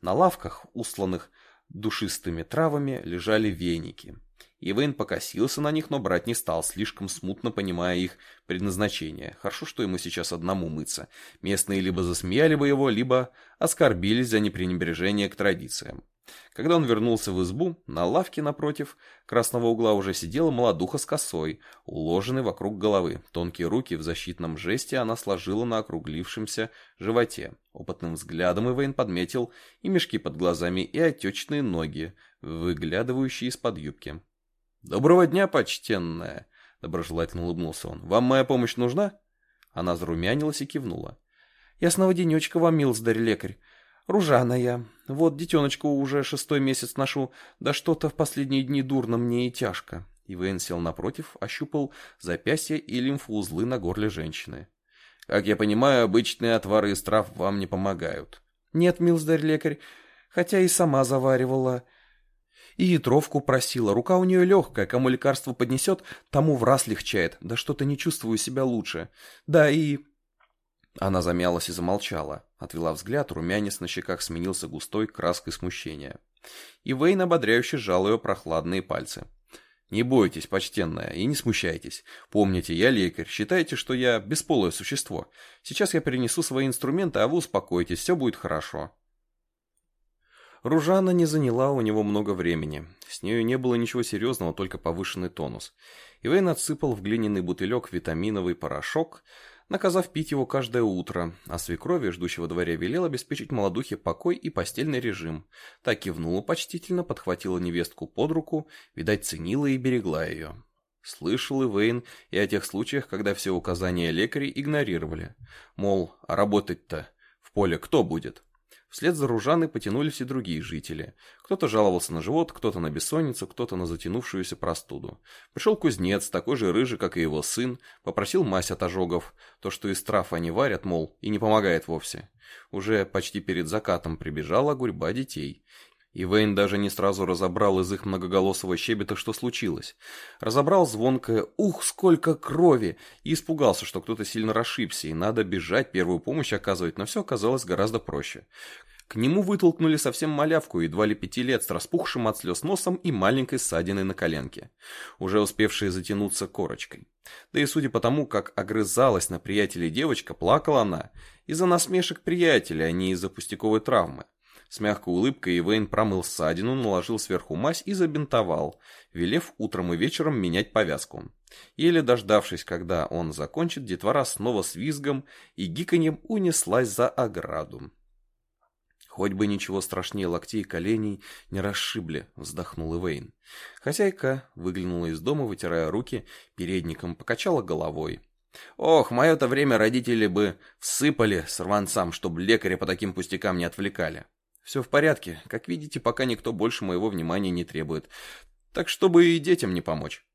На лавках, устланных душистыми травами, лежали веники. Ивейн покосился на них, но брать не стал, слишком смутно понимая их предназначение. Хорошо, что ему сейчас одному мыться. Местные либо засмеяли бы его, либо оскорбились за непренебрежение к традициям. Когда он вернулся в избу, на лавке напротив красного угла уже сидела молодуха с косой, уложенной вокруг головы. Тонкие руки в защитном жесте она сложила на округлившемся животе. Опытным взглядом Ивейн подметил и мешки под глазами, и отечные ноги, выглядывающие из-под юбки. «Доброго дня, почтенная!» — доброжелательно улыбнулся он. «Вам моя помощь нужна?» Она зарумянилась и кивнула. «Ясного денечка вам, милздарь лекарь. Ружана я. Вот детеночку уже шестой месяц ношу, да что-то в последние дни дурно мне и тяжко». Ивейн сел напротив, ощупал запястье и лимфоузлы на горле женщины. «Как я понимаю, обычные отвары из трав вам не помогают». «Нет, милздарь лекарь, хотя и сама заваривала». И ятровку просила. Рука у нее легкая, кому лекарство поднесет, тому в раз легчает. Да что-то не чувствую себя лучше. Да и... Она замялась и замолчала. Отвела взгляд, румянец на щеках сменился густой краской смущения. И Вейн ободряюще сжал ее прохладные пальцы. «Не бойтесь, почтенная, и не смущайтесь. Помните, я лекарь, считайте, что я бесполое существо. Сейчас я перенесу свои инструменты, а вы успокойтесь, все будет хорошо». Ружана не заняла у него много времени. С нею не было ничего серьезного, только повышенный тонус. Ивейн отсыпал в глиняный бутылек витаминовый порошок, наказав пить его каждое утро, а свекрови, ждущего во дворе, велел обеспечить молодухе покой и постельный режим. Так кивнула почтительно, подхватила невестку под руку, видать, ценила и берегла ее. Слышал Ивейн и о тех случаях, когда все указания лекарей игнорировали. Мол, а работать-то в поле кто будет? Вслед за Ружаной потянулись и другие жители. Кто-то жаловался на живот, кто-то на бессонницу, кто-то на затянувшуюся простуду. Пришел кузнец, такой же рыжий, как и его сын, попросил мазь от ожогов. То, что из трав они варят, мол, и не помогает вовсе. Уже почти перед закатом прибежала гурьба детей. И Вейн даже не сразу разобрал из их многоголосого щебета, что случилось. Разобрал звонкое «Ух, сколько крови!» и испугался, что кто-то сильно расшибся, и надо бежать, первую помощь оказывать, но все оказалось гораздо проще. К нему вытолкнули совсем малявку, едва ли пяти лет, с распухшим от слез носом и маленькой ссадиной на коленке, уже успевшей затянуться корочкой. Да и судя по тому, как огрызалась на приятелей девочка, плакала она из-за насмешек приятеля, а не из-за пустяковой травмы. С мягкой улыбкой Ивейн промыл ссадину, наложил сверху мазь и забинтовал, велев утром и вечером менять повязку. Еле дождавшись, когда он закончит, детвора снова с визгом и гиканьем унеслась за ограду. «Хоть бы ничего страшнее локтей и коленей не расшибли», — вздохнул Ивейн. Хозяйка выглянула из дома, вытирая руки, передником покачала головой. «Ох, мое-то время родители бы всыпали сорванцам, чтобы лекаря по таким пустякам не отвлекали. Все в порядке. Как видите, пока никто больше моего внимания не требует. Так чтобы и детям не помочь.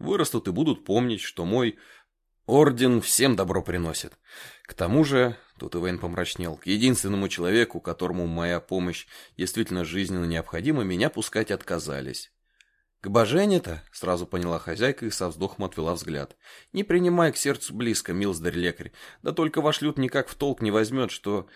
Вырастут и будут помнить, что мой орден всем добро приносит. К тому же, тут Ивейн помрачнел, к единственному человеку, которому моя помощь действительно жизненно необходима, меня пускать отказались. «К Божене-то?» — сразу поняла хозяйка и со вздохом отвела взгляд. «Не принимай к сердцу близко, милздарь-лекарь. Да только ваш люд никак в толк не возьмет, что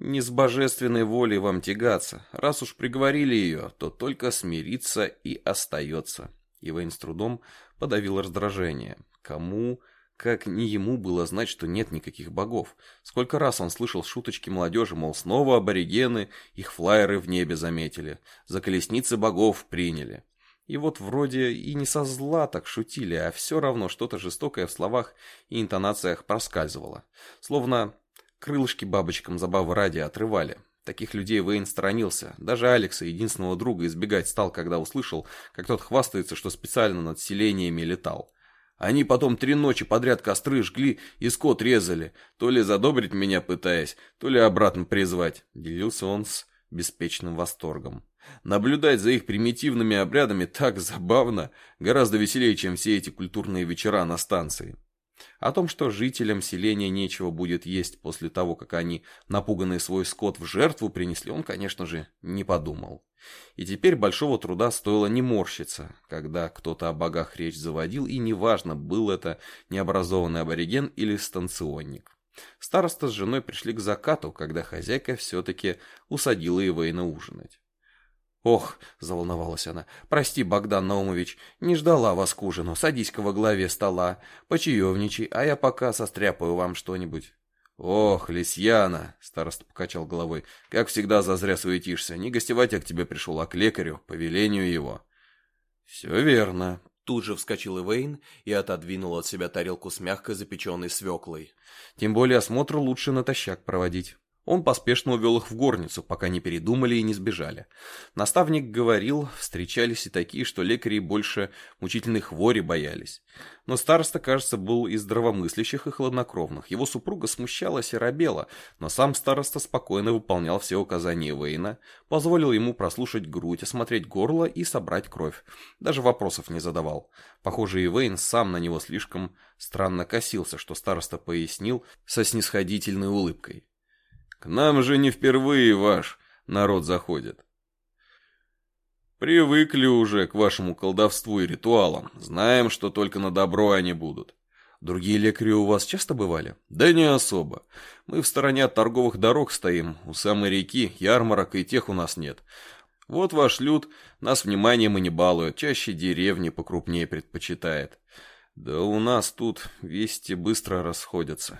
не с божественной волей вам тягаться. Раз уж приговорили ее, то только смириться и остается. Ивейн с трудом подавил раздражение. Кому, как не ему было знать, что нет никаких богов? Сколько раз он слышал шуточки молодежи, мол, снова аборигены, их флайеры в небе заметили, за колесницы богов приняли. И вот вроде и не со зла так шутили, а все равно что-то жестокое в словах и интонациях проскальзывало. Словно Крылышки бабочкам забавы ради отрывали. Таких людей Вейн сторонился. Даже Алекса, единственного друга, избегать стал, когда услышал, как тот хвастается, что специально над селениями летал. Они потом три ночи подряд костры жгли и скот резали, то ли задобрить меня пытаясь, то ли обратно призвать. Делился он с беспечным восторгом. Наблюдать за их примитивными обрядами так забавно, гораздо веселее, чем все эти культурные вечера на станции. О том, что жителям селения нечего будет есть после того, как они напуганный свой скот в жертву принесли, он, конечно же, не подумал. И теперь большого труда стоило не морщиться, когда кто-то о богах речь заводил, и неважно, был это необразованный абориген или станционник. Староста с женой пришли к закату, когда хозяйка все-таки усадила его и наужинать. «Ох», — заволновалась она, — «прости, Богдан Наумович, не ждала вас к ужину. Садись-ка во главе стола, почаевничай, а я пока состряпаю вам что-нибудь». «Ох, Лисьяна!» — староста покачал головой. «Как всегда зазря суетишься. Не гостевать я к тебе пришел, а к лекарю, по велению его». «Все верно». Тут же вскочил Ивейн и отодвинул от себя тарелку с мягко запеченной свеклой. «Тем более осмотр лучше натощак проводить». Он поспешно увел их в горницу, пока не передумали и не сбежали. Наставник говорил, встречались и такие, что лекари больше мучительной хвори боялись. Но староста, кажется, был из здравомыслящих и хладнокровных. Его супруга смущалась и робела, но сам староста спокойно выполнял все указания Вейна, позволил ему прослушать грудь, осмотреть горло и собрать кровь. Даже вопросов не задавал. Похоже, и Вейн сам на него слишком странно косился, что староста пояснил со снисходительной улыбкой. К нам же не впервые ваш народ заходит. Привыкли уже к вашему колдовству и ритуалам. Знаем, что только на добро они будут. Другие лекари у вас часто бывали? Да не особо. Мы в стороне от торговых дорог стоим, у самой реки, ярмарок и тех у нас нет. Вот ваш люд нас вниманием и не балует, чаще деревни покрупнее предпочитает. Да у нас тут вести быстро расходятся.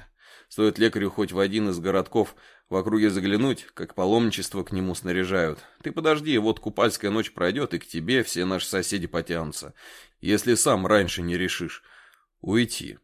Стоит лекарю хоть в один из городков в округе заглянуть, как паломничество к нему снаряжают. Ты подожди, вот купальская ночь пройдет, и к тебе все наши соседи потянутся. Если сам раньше не решишь уйти.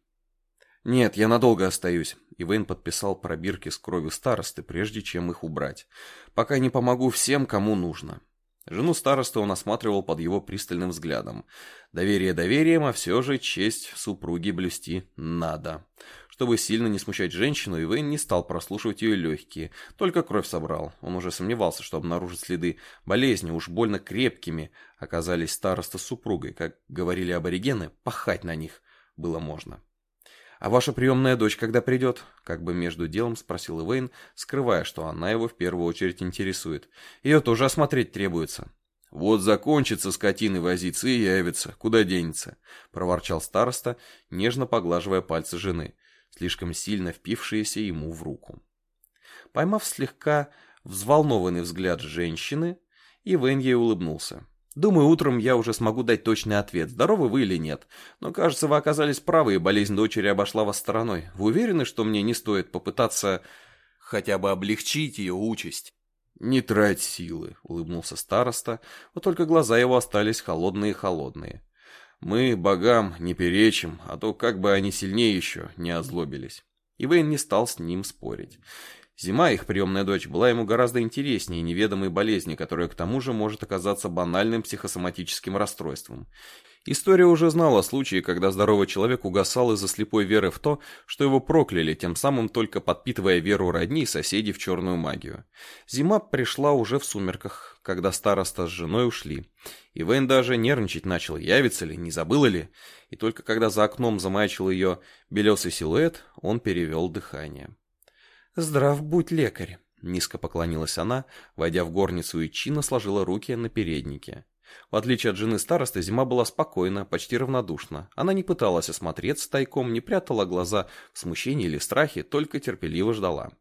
Нет, я надолго остаюсь. Ивейн подписал пробирки с кровью старосты, прежде чем их убрать. Пока не помогу всем, кому нужно. Жену старосты он осматривал под его пристальным взглядом. Доверие доверием, а все же честь супруги блюсти надо. Чтобы сильно не смущать женщину, Ивейн не стал прослушивать ее легкие, только кровь собрал. Он уже сомневался, что обнаружить следы болезни, уж больно крепкими оказались староста с супругой. Как говорили аборигены, пахать на них было можно. «А ваша приемная дочь когда придет?» Как бы между делом спросил Ивейн, скрывая, что она его в первую очередь интересует. «Ее тоже осмотреть требуется». «Вот закончится скотины возиться и явится. Куда денется?» — проворчал староста, нежно поглаживая пальцы жены, слишком сильно впившиеся ему в руку. Поймав слегка взволнованный взгляд женщины, Ивейн ей улыбнулся. Думаю, утром я уже смогу дать точный ответ, здоровы вы или нет. Но, кажется, вы оказались правы, и болезнь дочери обошла вас стороной. Вы уверены, что мне не стоит попытаться хотя бы облегчить ее участь? «Не трать силы», — улыбнулся староста, вот только глаза его остались холодные-холодные. «Мы богам не перечим, а то как бы они сильнее еще не озлобились». Ивейн не стал с ним спорить. Зима, их приемная дочь, была ему гораздо интереснее неведомой болезни, которая к тому же может оказаться банальным психосоматическим расстройством. История уже знала случаи, когда здоровый человек угасал из-за слепой веры в то, что его прокляли, тем самым только подпитывая веру родни и соседей в черную магию. Зима пришла уже в сумерках, когда староста с женой ушли. И Вейн даже нервничать начал, явится ли, не забыла ли. И только когда за окном замаячил ее белесый силуэт, он перевел дыхание. «Здрав будь, лекарь!» Низко поклонилась она, войдя в горницу и чинно сложила руки на переднике. В отличие от жены старосты, зима была спокойна, почти равнодушна. Она не пыталась осмотреться тайком, не прятала глаза в смущении или страхе, только терпеливо ждала.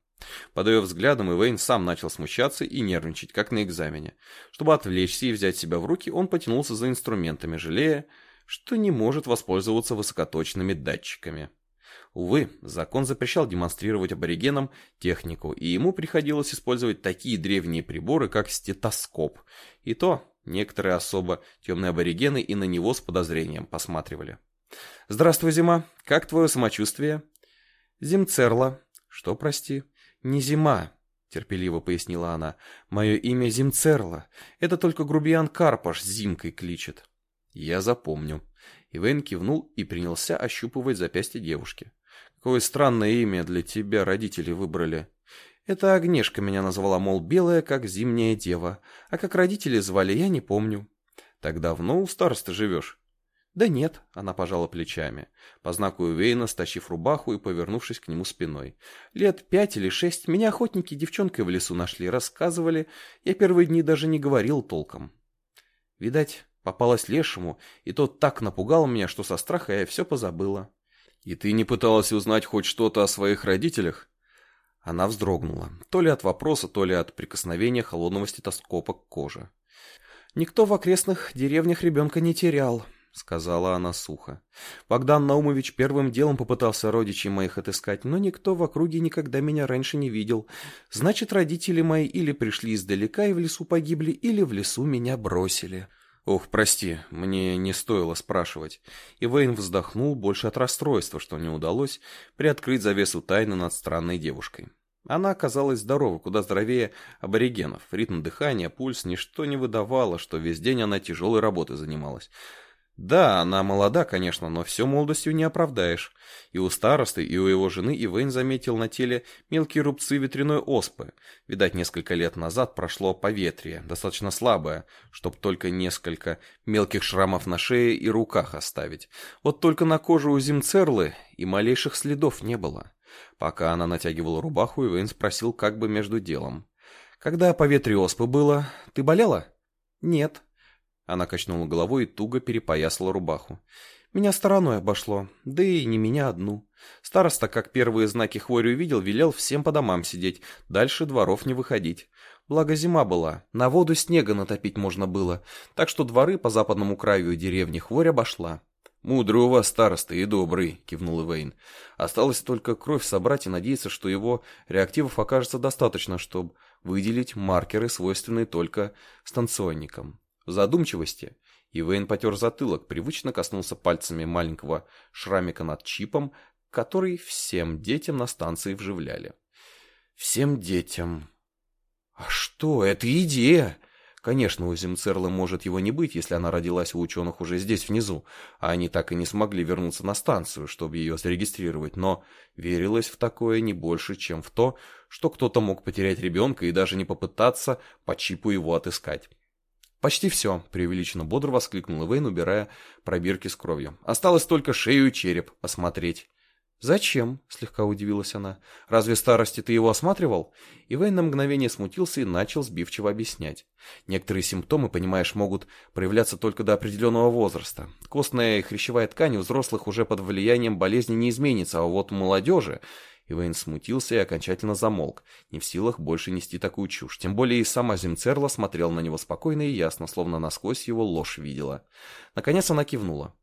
Под ее взглядом Ивейн сам начал смущаться и нервничать, как на экзамене. Чтобы отвлечься и взять себя в руки, он потянулся за инструментами, жалея, что не может воспользоваться высокоточными датчиками. Увы, закон запрещал демонстрировать аборигенам технику, и ему приходилось использовать такие древние приборы, как стетоскоп. И то некоторые особо темные аборигены и на него с подозрением посматривали. «Здравствуй, Зима. Как твое самочувствие?» «Зимцерла». «Что, прости?» «Не Зима», — терпеливо пояснила она. «Мое имя Зимцерла. Это только грубиян Карпаш с Зимкой кличет». «Я запомню». Ивен кивнул и принялся ощупывать запястье девушки. Какое странное имя для тебя родители выбрали. Это Агнешка меня назвала, мол, белая, как зимняя дева. А как родители звали, я не помню. Так давно у старосты живешь? Да нет, она пожала плечами, по знаку Вейна стащив рубаху и повернувшись к нему спиной. Лет пять или шесть меня охотники девчонкой в лесу нашли, рассказывали. Я первые дни даже не говорил толком. Видать, попалась лешему, и тот так напугал меня, что со страха я все позабыла. «И ты не пыталась узнать хоть что-то о своих родителях?» Она вздрогнула, то ли от вопроса, то ли от прикосновения холодного стетоскопа к коже. «Никто в окрестных деревнях ребенка не терял», — сказала она сухо. «Богдан Наумович первым делом попытался родичей моих отыскать, но никто в округе никогда меня раньше не видел. Значит, родители мои или пришли издалека и в лесу погибли, или в лесу меня бросили». «Ох, прости, мне не стоило спрашивать». И Вейн вздохнул больше от расстройства, что не удалось приоткрыть завесу тайны над странной девушкой. Она оказалась здорова, куда здоровее аборигенов. Ритм дыхания, пульс, ничто не выдавало, что весь день она тяжелой работой занималась. Да, она молода, конечно, но все молодостью не оправдаешь. И у старосты, и у его жены Ивейн заметил на теле мелкие рубцы ветряной оспы. Видать, несколько лет назад прошло поветрие, достаточно слабое, чтоб только несколько мелких шрамов на шее и руках оставить. Вот только на коже у Зимцерлы и малейших следов не было. Пока она натягивала рубаху, Ивейн спросил как бы между делом. «Когда поветрие оспы было, ты болела?» «Нет», она качнула головой и туго перепоясала рубаху. Меня стороной обошло, да и не меня одну. Староста, как первые знаки хвори увидел, велел всем по домам сидеть, дальше дворов не выходить. Благо зима была, на воду снега натопить можно было, так что дворы по западному краю деревни хворь обошла. «Мудрый у вас староста и добрый», — кивнул Ивейн. «Осталось только кровь собрать и надеяться, что его реактивов окажется достаточно, чтобы выделить маркеры, свойственные только станционникам». Задумчивости Ивейн потер затылок, привычно коснулся пальцами маленького шрамика над чипом, который всем детям на станции вживляли. Всем детям. А что, это идея! Конечно, у Зимцерлы может его не быть, если она родилась у ученых уже здесь, внизу, а они так и не смогли вернуться на станцию, чтобы ее зарегистрировать, но верилось в такое не больше, чем в то, что кто-то мог потерять ребенка и даже не попытаться по чипу его отыскать. «Почти все», — преувеличенно бодро воскликнул Эвейн, убирая пробирки с кровью. «Осталось только шею и череп осмотреть». «Зачем?» — слегка удивилась она. «Разве старости ты его осматривал?» Ивейн на мгновение смутился и начал сбивчиво объяснять. Некоторые симптомы, понимаешь, могут проявляться только до определенного возраста. Костная и хрящевая ткань у взрослых уже под влиянием болезни не изменится, а вот у молодежи Ивейн смутился и окончательно замолк, не в силах больше нести такую чушь. Тем более и сама Зимцерла смотрела на него спокойно и ясно, словно насквозь его ложь видела. Наконец она кивнула.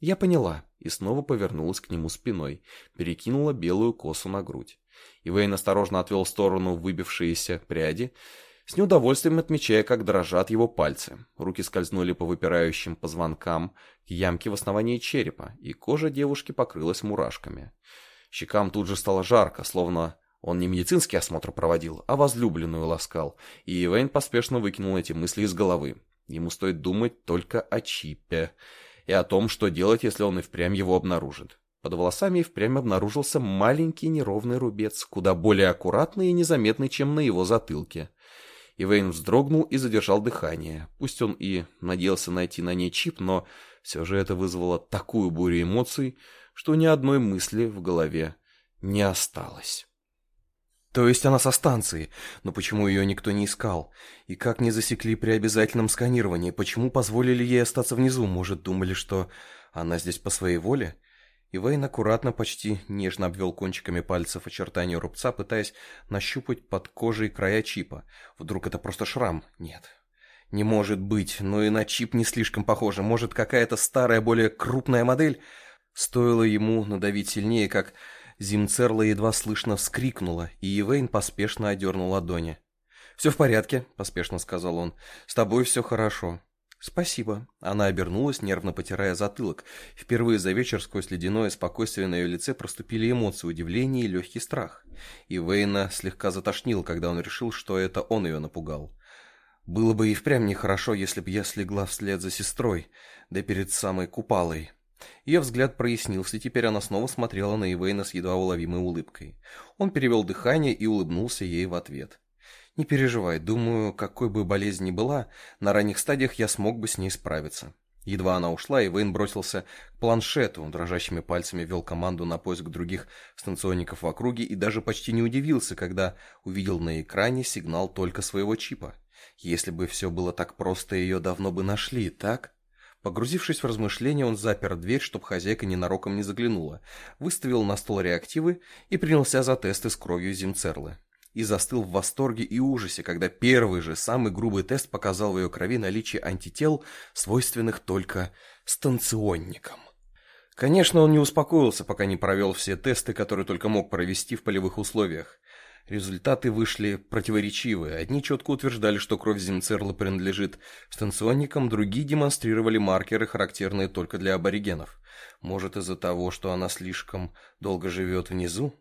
«Я поняла», и снова повернулась к нему спиной, перекинула белую косу на грудь. Ивейн осторожно отвел в сторону выбившиеся пряди, с неудовольствием отмечая, как дрожат его пальцы. Руки скользнули по выпирающим позвонкам к ямке в основании черепа, и кожа девушки покрылась мурашками. Щекам тут же стало жарко, словно он не медицинский осмотр проводил, а возлюбленную ласкал, и Ивейн поспешно выкинул эти мысли из головы. Ему стоит думать только о Чипе и о том, что делать, если он и впрямь его обнаружит. Под волосами и впрямь обнаружился маленький неровный рубец, куда более аккуратный и незаметный, чем на его затылке. Ивейн вздрогнул и задержал дыхание. Пусть он и надеялся найти на ней чип, но все же это вызвало такую бурю эмоций, что ни одной мысли в голове не осталось. То есть она со станции, но почему ее никто не искал? И как не засекли при обязательном сканировании? Почему позволили ей остаться внизу? Может, думали, что она здесь по своей воле? Ивейн аккуратно, почти нежно обвел кончиками пальцев очертания рубца, пытаясь нащупать под кожей края чипа. Вдруг это просто шрам? Нет. Не может быть, но и на чип не слишком похоже. Может, какая-то старая, более крупная модель? Стоило ему надавить сильнее, как Зимцерла едва слышно вскрикнула, и Ивейн поспешно одернул ладони. «Все в порядке», — поспешно сказал он. «С тобой все хорошо». «Спасибо». Она обернулась, нервно потирая затылок. Впервые за вечер сквозь ледяное спокойствие на ее лице проступили эмоции удивления и легкий страх. И Вейна слегка затошнил, когда он решил, что это он ее напугал. «Было бы и впрямь нехорошо, если бы я слегла вслед за сестрой, да перед самой купалой». Ее взгляд прояснился, и теперь она снова смотрела на Ивейна с едва уловимой улыбкой. Он перевел дыхание и улыбнулся ей в ответ. «Не переживай, думаю, какой бы болезнь ни была, на ранних стадиях я смог бы с ней справиться». Едва она ушла, Ивейн бросился к планшету, дрожащими пальцами вел команду на поиск других станционников в округе и даже почти не удивился, когда увидел на экране сигнал только своего чипа. Если бы все было так просто, ее давно бы нашли, так? Погрузившись в размышления, он запер дверь, чтобы хозяйка ненароком не заглянула, выставил на стол реактивы и принялся за тесты с кровью Зимцерлы. И застыл в восторге и ужасе, когда первый же, самый грубый тест показал в ее крови наличие антител, свойственных только станционникам. Конечно, он не успокоился, пока не провел все тесты, которые только мог провести в полевых условиях. Результаты вышли противоречивые. Одни четко утверждали, что кровь Зимцерла принадлежит станционникам, другие демонстрировали маркеры, характерные только для аборигенов. Может, из-за того, что она слишком долго живет внизу?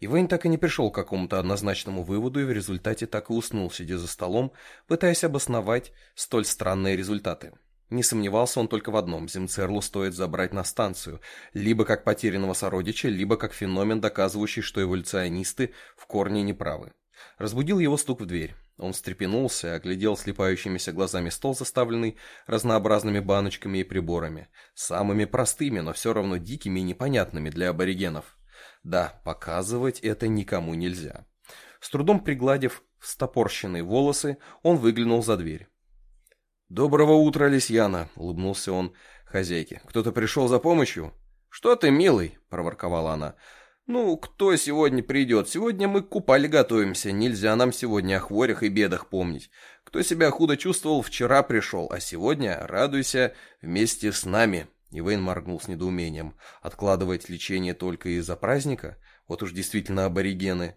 Ивейн так и не пришел к какому-то однозначному выводу и в результате так и уснул, сидя за столом, пытаясь обосновать столь странные результаты. Не сомневался он только в одном – Земцерлу стоит забрать на станцию, либо как потерянного сородича, либо как феномен, доказывающий, что эволюционисты в корне неправы. Разбудил его стук в дверь. Он встрепенулся, оглядел слепающимися глазами стол, заставленный разнообразными баночками и приборами. Самыми простыми, но все равно дикими и непонятными для аборигенов. Да, показывать это никому нельзя. С трудом пригладив встопорщенные волосы, он выглянул за дверь. «Доброго утра, Лисьяна!» — улыбнулся он хозяйке. «Кто-то пришел за помощью?» «Что ты, милый?» — проворковала она. «Ну, кто сегодня придет? Сегодня мы к купали готовимся. Нельзя нам сегодня о хворях и бедах помнить. Кто себя худо чувствовал, вчера пришел, а сегодня радуйся вместе с нами». Ивейн моргнул с недоумением. Откладывать лечение только из-за праздника? Вот уж действительно аборигены.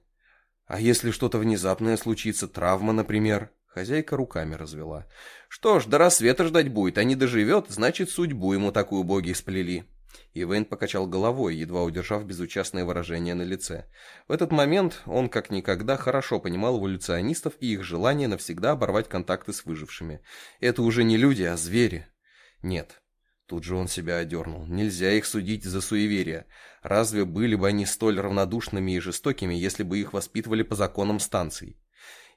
А если что-то внезапное случится, травма, например? Хозяйка руками развела. Что ж, до рассвета ждать будет, а не доживет, значит, судьбу ему такую боги сплели. Ивейн покачал головой, едва удержав безучастное выражение на лице. В этот момент он как никогда хорошо понимал эволюционистов и их желание навсегда оборвать контакты с выжившими. Это уже не люди, а звери. Нет, Тут же он себя одернул. Нельзя их судить за суеверие. Разве были бы они столь равнодушными и жестокими, если бы их воспитывали по законам станций?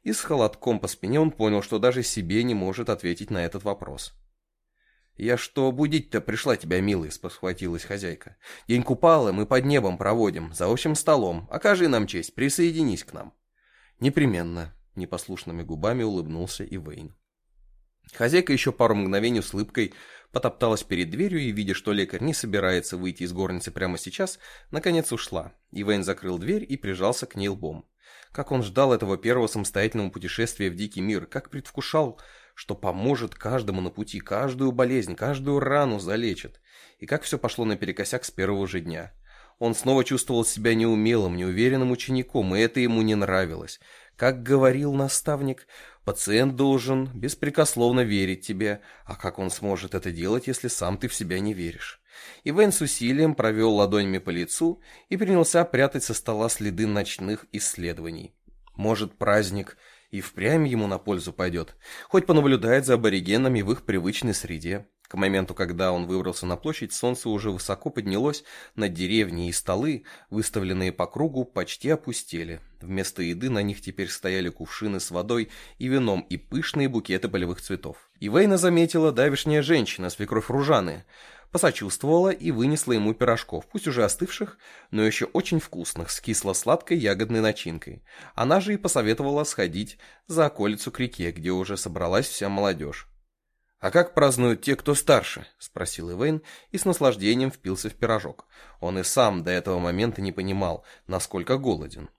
И с холодком по спине он понял, что даже себе не может ответить на этот вопрос. «Я что, будить-то пришла тебя, милый?» — спохватилась хозяйка. «День купала мы под небом проводим, за общим столом. Окажи нам честь, присоединись к нам». «Непременно», — непослушными губами улыбнулся Ивейн. Хозяйка еще пару мгновений с улыбкой потопталась перед дверью и, видя, что лекарь не собирается выйти из горницы прямо сейчас, наконец ушла. Ивейн закрыл дверь и прижался к ней лбом. Как он ждал этого первого самостоятельного путешествия в дикий мир, как предвкушал, что поможет каждому на пути, каждую болезнь, каждую рану залечит. И как все пошло наперекосяк с первого же дня. Он снова чувствовал себя неумелым, неуверенным учеником, и это ему не нравилось. Как говорил наставник, пациент должен беспрекословно верить тебе, а как он сможет это делать, если сам ты в себя не веришь? Ивен с усилием провел ладонями по лицу и принялся прятать со стола следы ночных исследований. Может, праздник и впрямь ему на пользу пойдет, хоть понаблюдает за аборигенами в их привычной среде. К моменту, когда он выбрался на площадь, солнце уже высоко поднялось над деревней, и столы, выставленные по кругу, почти опустели. Вместо еды на них теперь стояли кувшины с водой и вином и пышные букеты полевых цветов. И Вейна заметила давишняя женщина, свекровь Ружаны, посочувствовала и вынесла ему пирожков, пусть уже остывших, но еще очень вкусных, с кисло-сладкой ягодной начинкой. Она же и посоветовала сходить за околицу к реке, где уже собралась вся молодежь. «А как празднуют те, кто старше?» — спросил Ивейн и с наслаждением впился в пирожок. Он и сам до этого момента не понимал, насколько голоден.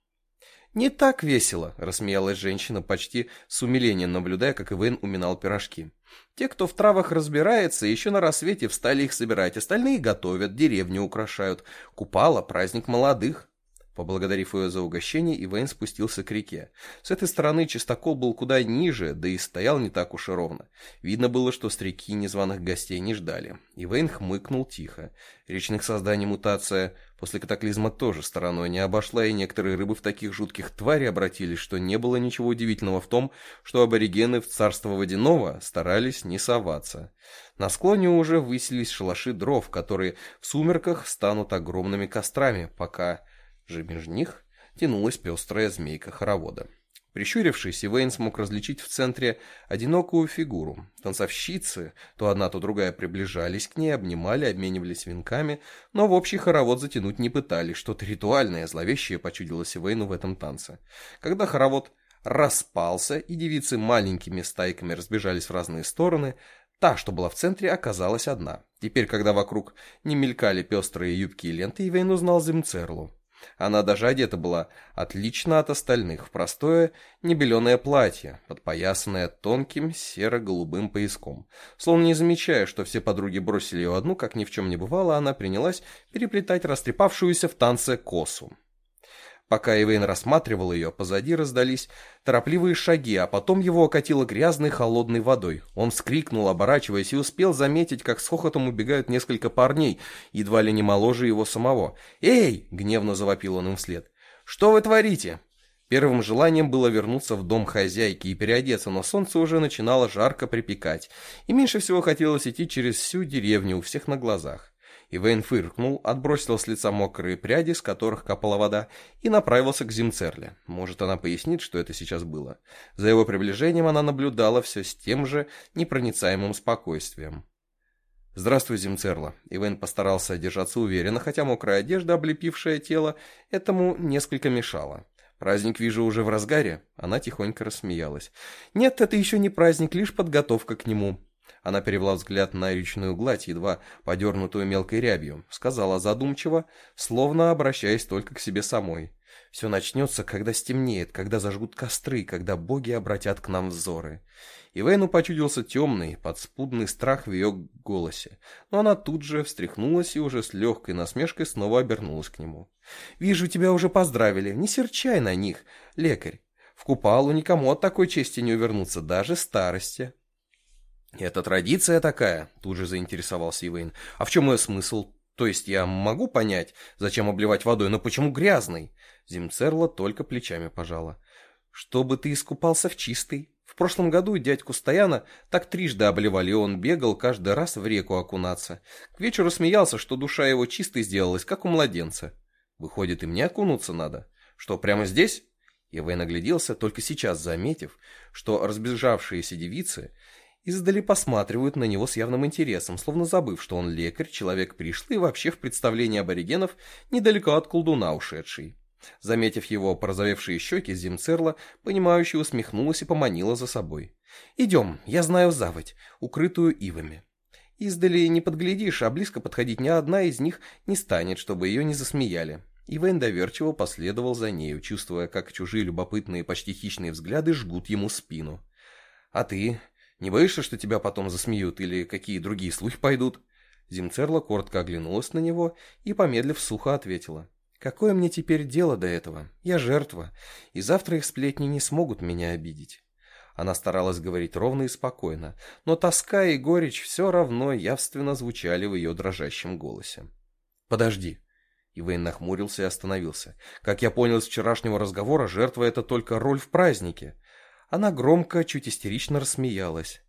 «Не так весело», — рассмеялась женщина, почти с умилением наблюдая, как Ивейн уминал пирожки. «Те, кто в травах разбирается, еще на рассвете встали их собирать, остальные готовят, деревню украшают. Купала — праздник молодых». Поблагодарив ее за угощение, Ивейн спустился к реке. С этой стороны чистокол был куда ниже, да и стоял не так уж и ровно. Видно было, что с реки незваных гостей не ждали. Ивейн хмыкнул тихо. Речных созданий мутация после катаклизма тоже стороной не обошла, и некоторые рыбы в таких жутких тварей обратились, что не было ничего удивительного в том, что аборигены в царство водяного старались не соваться. На склоне уже высились шалаши дров, которые в сумерках станут огромными кострами, пока же между них тянулась пестрая змейка хоровода. Прищурившись, Ивейн смог различить в центре одинокую фигуру. Танцовщицы, то одна, то другая, приближались к ней, обнимали, обменивались венками, но в общий хоровод затянуть не пытались, что-то ритуальное, зловещее почудилось Ивейну в этом танце. Когда хоровод распался, и девицы маленькими стайками разбежались в разные стороны, та, что была в центре, оказалась одна. Теперь, когда вокруг не мелькали пестрые юбки и ленты, Ивейн узнал Земцерлу. Она даже одета была отлично от остальных в простое небеленое платье, подпоясанное тонким серо-голубым пояском. Словно не замечая, что все подруги бросили ее одну, как ни в чем не бывало, она принялась переплетать растрепавшуюся в танце косу. Пока Эвейн рассматривал ее, позади раздались торопливые шаги, а потом его окатило грязной холодной водой. Он вскрикнул, оборачиваясь, и успел заметить, как с хохотом убегают несколько парней, едва ли не моложе его самого. «Эй!» — гневно завопил он им вслед. «Что вы творите?» Первым желанием было вернуться в дом хозяйки и переодеться, но солнце уже начинало жарко припекать, и меньше всего хотелось идти через всю деревню у всех на глазах. Ивейн фыркнул, отбросил с лица мокрые пряди, с которых капала вода, и направился к Зимцерле. Может, она пояснит, что это сейчас было. За его приближением она наблюдала все с тем же непроницаемым спокойствием. «Здравствуй, Зимцерла». Ивейн постарался держаться уверенно, хотя мокрая одежда, облепившая тело, этому несколько мешала. Праздник вижу уже в разгаре. Она тихонько рассмеялась. Нет, это еще не праздник, лишь подготовка к нему. Она перевела взгляд на речную гладь, едва подернутую мелкой рябью. Сказала задумчиво, словно обращаясь только к себе самой. Все начнется, когда стемнеет, когда зажгут костры, когда боги обратят к нам взоры. И Вейну почудился темный, подспудный страх в ее голосе. Но она тут же встряхнулась и уже с легкой насмешкой снова обернулась к нему. «Вижу, тебя уже поздравили. Не серчай на них, лекарь. В купалу никому от такой чести не увернуться, даже старости». «Это традиция такая?» — тут же заинтересовался Ивейн. «А в чем ее смысл? То есть я могу понять, зачем обливать водой, но почему грязный?» Зимцерла только плечами пожала. «Чтобы ты искупался в чистой. В прошлом году дядьку Стояна так трижды обливали, и он бегал каждый раз в реку окунаться. К вечеру смеялся, что душа его чистой сделалась, как у младенца. Выходит, и мне окунуться надо. Что, прямо здесь? Ивей нагляделся, только сейчас заметив, что разбежавшиеся девицы издали посматривают на него с явным интересом, словно забыв, что он лекарь, человек пришлый и вообще в представлении аборигенов недалеко от колдуна ушедший. Заметив его порозовевшие щеки, Зимцерла, понимающе усмехнулась и поманила за собой. «Идем, я знаю заводь, укрытую ивами. Издали не подглядишь, а близко подходить ни одна из них не станет, чтобы ее не засмеяли». Ивен доверчиво последовал за нею, чувствуя, как чужие любопытные, почти хищные взгляды жгут ему спину. «А ты? Не боишься, что тебя потом засмеют или какие другие слухи пойдут?» Зимцерла коротко оглянулась на него и, помедлив, сухо ответила. Какое мне теперь дело до этого? Я жертва, и завтра их сплетни не смогут меня обидеть. Она старалась говорить ровно и спокойно, но тоска и горечь все равно явственно звучали в ее дрожащем голосе. «Подожди». Ивейн нахмурился и остановился. «Как я понял из вчерашнего разговора, жертва — это только роль в празднике». Она громко, чуть истерично рассмеялась.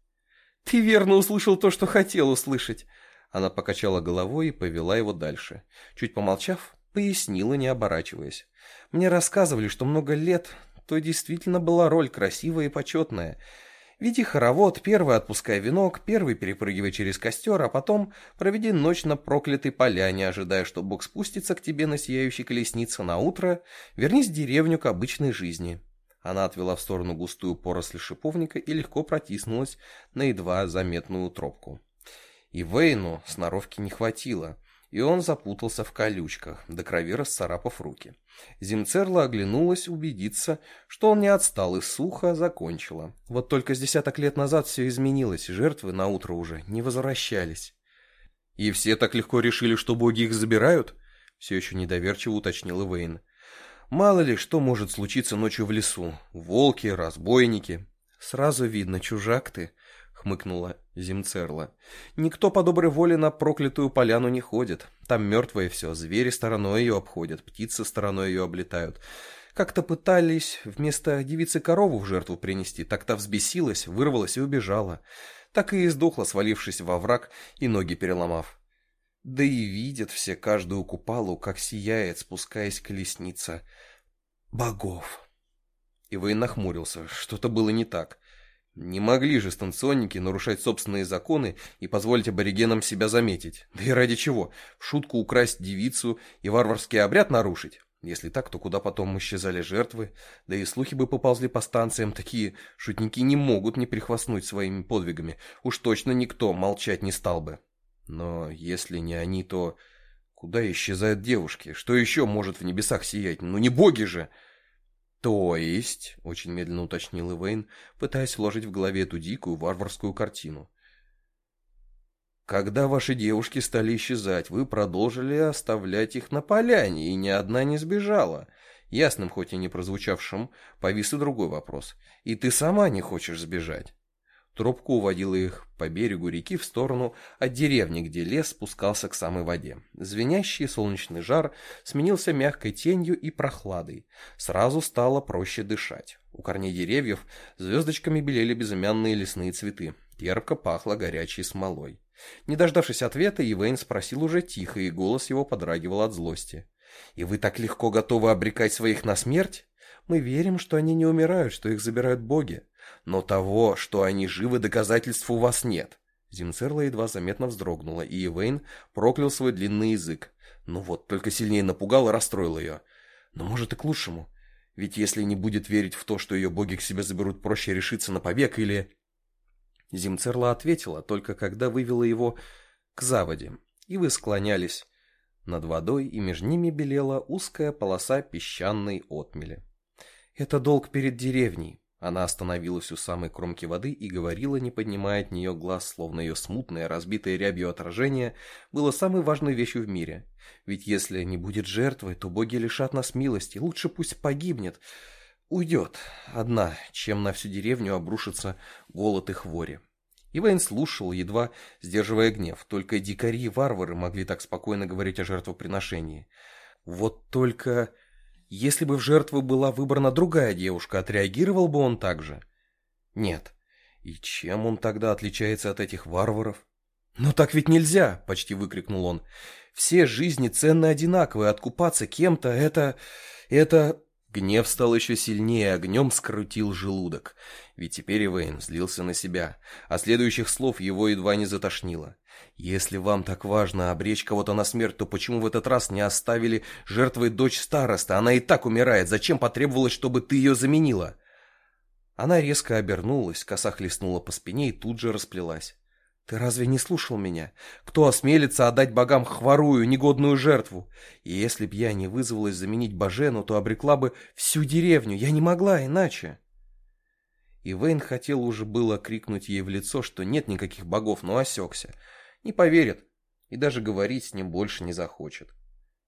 «Ты верно услышал то, что хотел услышать». Она покачала головой и повела его дальше. Чуть помолчав, Пояснила, не оборачиваясь. Мне рассказывали, что много лет то действительно была роль красивая и почетная. Веди хоровод, первый отпускай венок, первый перепрыгивай через костер, а потом проведи ночь на проклятой поляне, ожидая, что Бог спустится к тебе на сияющей колеснице на утро, вернись в деревню к обычной жизни. Она отвела в сторону густую поросль шиповника и легко протиснулась на едва заметную тропку. И Вейну сноровки не хватило и он запутался в колючках, до крови расцарапав руки. Зимцерла оглянулась убедиться, что он не отстал и сухо закончила. Вот только с десяток лет назад все изменилось, жертвы на утро уже не возвращались. «И все так легко решили, что боги их забирают?» Все еще недоверчиво уточнил Ивейн. «Мало ли, что может случиться ночью в лесу. Волки, разбойники. Сразу видно, чужак ты», хмыкнула Зимцерла. «Никто по доброй воле на проклятую поляну не ходит. Там мертвое все, звери стороной ее обходят, птицы стороной ее облетают. Как-то пытались вместо девицы корову в жертву принести, так-то взбесилась, вырвалась и убежала. Так и издохла, свалившись во враг и ноги переломав. Да и видят все каждую купалу, как сияет, спускаясь колесница. Богов!» Ивейн нахмурился, что-то было не так. Не могли же станционники нарушать собственные законы и позволить аборигенам себя заметить. Да и ради чего? В шутку украсть девицу и варварский обряд нарушить? Если так, то куда потом исчезали жертвы? Да и слухи бы поползли по станциям. Такие шутники не могут не прихвастнуть своими подвигами. Уж точно никто молчать не стал бы. Но если не они, то... Куда исчезают девушки? Что еще может в небесах сиять? Ну не боги же! «То есть», — очень медленно уточнил Ивейн, пытаясь вложить в голове эту дикую варварскую картину. «Когда ваши девушки стали исчезать, вы продолжили оставлять их на поляне, и ни одна не сбежала». Ясным, хоть и не прозвучавшим, повис и другой вопрос. «И ты сама не хочешь сбежать?» Тропка уводила их по берегу реки в сторону от деревни, где лес спускался к самой воде. Звенящий солнечный жар сменился мягкой тенью и прохладой. Сразу стало проще дышать. У корней деревьев звездочками белели безымянные лесные цветы. Терпко пахло горячей смолой. Не дождавшись ответа, Ивейн спросил уже тихо, и голос его подрагивал от злости. «И вы так легко готовы обрекать своих на смерть? Мы верим, что они не умирают, что их забирают боги. Но того, что они живы, доказательств у вас нет. Зимцерла едва заметно вздрогнула, и Ивейн проклял свой длинный язык. Ну вот, только сильнее напугал и расстроил ее. Но может и к лучшему. Ведь если не будет верить в то, что ее боги к себе заберут, проще решиться на побег или... Зимцерла ответила, только когда вывела его к заводе, и вы склонялись над водой, и между ними белела узкая полоса песчаной отмели. «Это долг перед деревней», она остановилась у самой кромки воды и говорила, не поднимая от нее глаз, словно ее смутное, разбитое рябью отражение было самой важной вещью в мире. Ведь если не будет жертвой, то боги лишат нас милости, лучше пусть погибнет, уйдет одна, чем на всю деревню обрушится голод и хвори. Ивейн слушал, едва сдерживая гнев. Только дикари и варвары могли так спокойно говорить о жертвоприношении. Вот только... Если бы в жертву была выбрана другая девушка, отреагировал бы он так же? Нет. И чем он тогда отличается от этих варваров? «Но так ведь нельзя!» — почти выкрикнул он. «Все жизни ценны одинаковые, откупаться кем-то — это... это...» Гнев стал еще сильнее, огнем скрутил желудок. Ведь теперь Ивейн злился на себя, а следующих слов его едва не затошнило. Если вам так важно обречь кого-то на смерть, то почему в этот раз не оставили жертвой дочь староста? Она и так умирает. Зачем потребовалось, чтобы ты ее заменила? Она резко обернулась, коса хлестнула по спине и тут же расплелась. Ты разве не слушал меня? Кто осмелится отдать богам хворую, негодную жертву? И если б я не вызвалась заменить Бажену, то обрекла бы всю деревню. Я не могла иначе. И Вейн хотел уже было крикнуть ей в лицо, что нет никаких богов, но осекся. Не поверит и даже говорить с ним больше не захочет.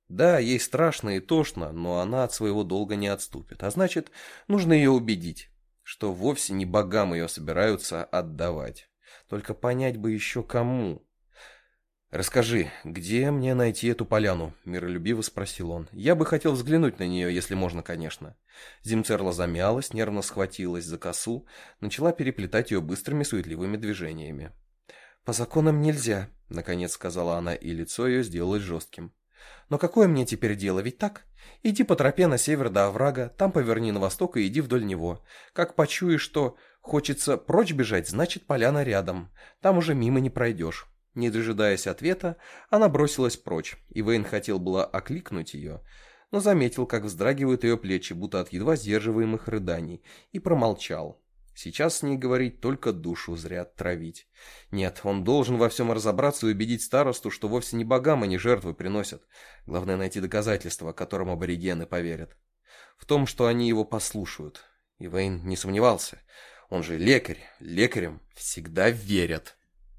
Да, ей страшно и тошно, но она от своего долга не отступит. А значит, нужно ее убедить, что вовсе не богам ее собираются отдавать. Только понять бы еще кому. «Расскажи, где мне найти эту поляну?» – миролюбиво спросил он. «Я бы хотел взглянуть на нее, если можно, конечно». Зимцерла замялась, нервно схватилась за косу, начала переплетать ее быстрыми суетливыми движениями. «По законам нельзя», — наконец сказала она, и лицо ее сделалось жестким. «Но какое мне теперь дело, ведь так? Иди по тропе на север до оврага, там поверни на восток и иди вдоль него. Как почуешь, что хочется прочь бежать, значит, поляна рядом. Там уже мимо не пройдешь». Не дожидаясь ответа, она бросилась прочь, и Вейн хотел было окликнуть ее, но заметил, как вздрагивают ее плечи, будто от едва сдерживаемых рыданий, и промолчал. Сейчас с ней говорить только душу зря травить. Нет, он должен во всем разобраться и убедить старосту, что вовсе не богам они жертвы приносят. Главное найти доказательства, которым аборигены поверят. В том, что они его послушают. И Вейн не сомневался. Он же лекарь. Лекарям всегда верят.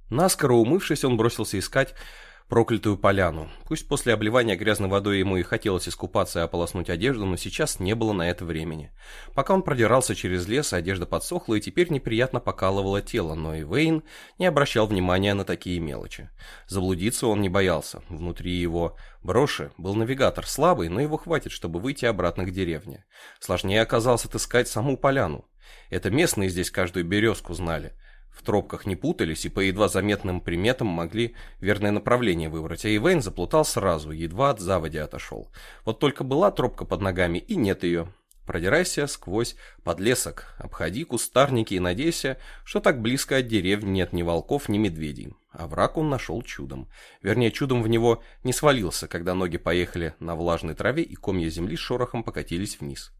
Наскоро умывшись, он бросился искать проклятую поляну. Пусть после обливания грязной водой ему и хотелось искупаться и ополоснуть одежду, но сейчас не было на это времени. Пока он продирался через лес, одежда подсохла и теперь неприятно покалывала тело, но и Вейн не обращал внимания на такие мелочи. Заблудиться он не боялся. Внутри его броши был навигатор, слабый, но его хватит, чтобы выйти обратно к деревне. Сложнее оказалось отыскать саму поляну. Это местные здесь каждую березку знали – в тропках не путались и по едва заметным приметам могли верное направление выбрать, а Ивейн заплутал сразу, едва от заводи отошел. Вот только была тропка под ногами и нет ее. Продирайся сквозь подлесок, обходи кустарники и надейся, что так близко от деревни нет ни волков, ни медведей. А враг он нашел чудом. Вернее, чудом в него не свалился, когда ноги поехали на влажной траве и комья земли шорохом покатились вниз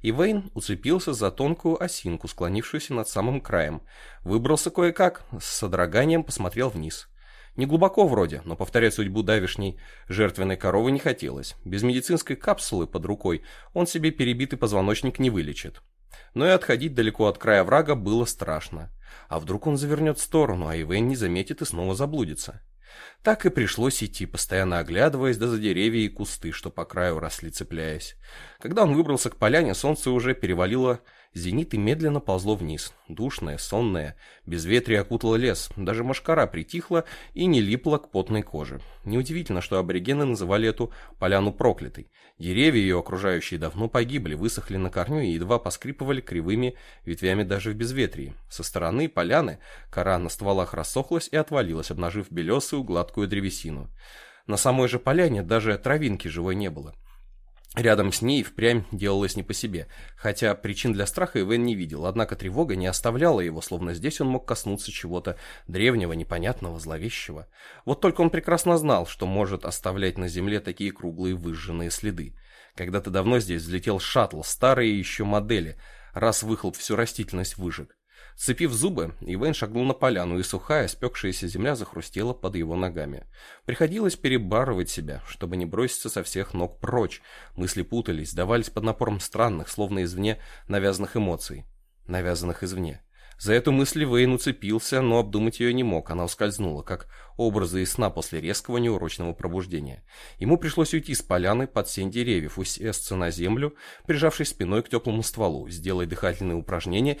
и Вейн уцепился за тонкую осинку, склонившуюся над самым краем. Выбрался кое-как, с содроганием посмотрел вниз. Не глубоко вроде, но повторять судьбу давишней жертвенной коровы не хотелось. Без медицинской капсулы под рукой он себе перебитый позвоночник не вылечит. Но и отходить далеко от края врага было страшно. А вдруг он завернет в сторону, а Ивейн не заметит и снова заблудится. Так и пришлось идти, постоянно оглядываясь да за деревья и кусты, что по краю росли цепляясь. Когда он выбрался к поляне, солнце уже перевалило Зенит и медленно ползло вниз. Душное, сонное, безветрие окутало лес. Даже машкара притихла и не липла к потной коже. Неудивительно, что аборигены называли эту поляну проклятой. Деревья ее окружающие давно погибли, высохли на корню и едва поскрипывали кривыми ветвями даже в безветрии. Со стороны поляны кора на стволах рассохлась и отвалилась, обнажив белесую гладкую древесину. На самой же поляне даже травинки живой не было. Рядом с ней впрямь делалось не по себе, хотя причин для страха Ивен не видел, однако тревога не оставляла его, словно здесь он мог коснуться чего-то древнего, непонятного, зловещего. Вот только он прекрасно знал, что может оставлять на земле такие круглые выжженные следы. Когда-то давно здесь взлетел шаттл, старые еще модели, раз выхлоп всю растительность выжег. Сцепив зубы, Ивейн шагнул на поляну, и сухая, спекшаяся земля захрустела под его ногами. Приходилось перебарывать себя, чтобы не броситься со всех ног прочь. Мысли путались, давались под напором странных, словно извне, навязанных эмоций. Навязанных извне. За эту мысль Вейн уцепился, но обдумать ее не мог, она ускользнула, как образы из сна после резкого неурочного пробуждения. Ему пришлось уйти с поляны под сень деревьев, усесться на землю, прижавшись спиной к теплому стволу, сделать дыхательные упражнения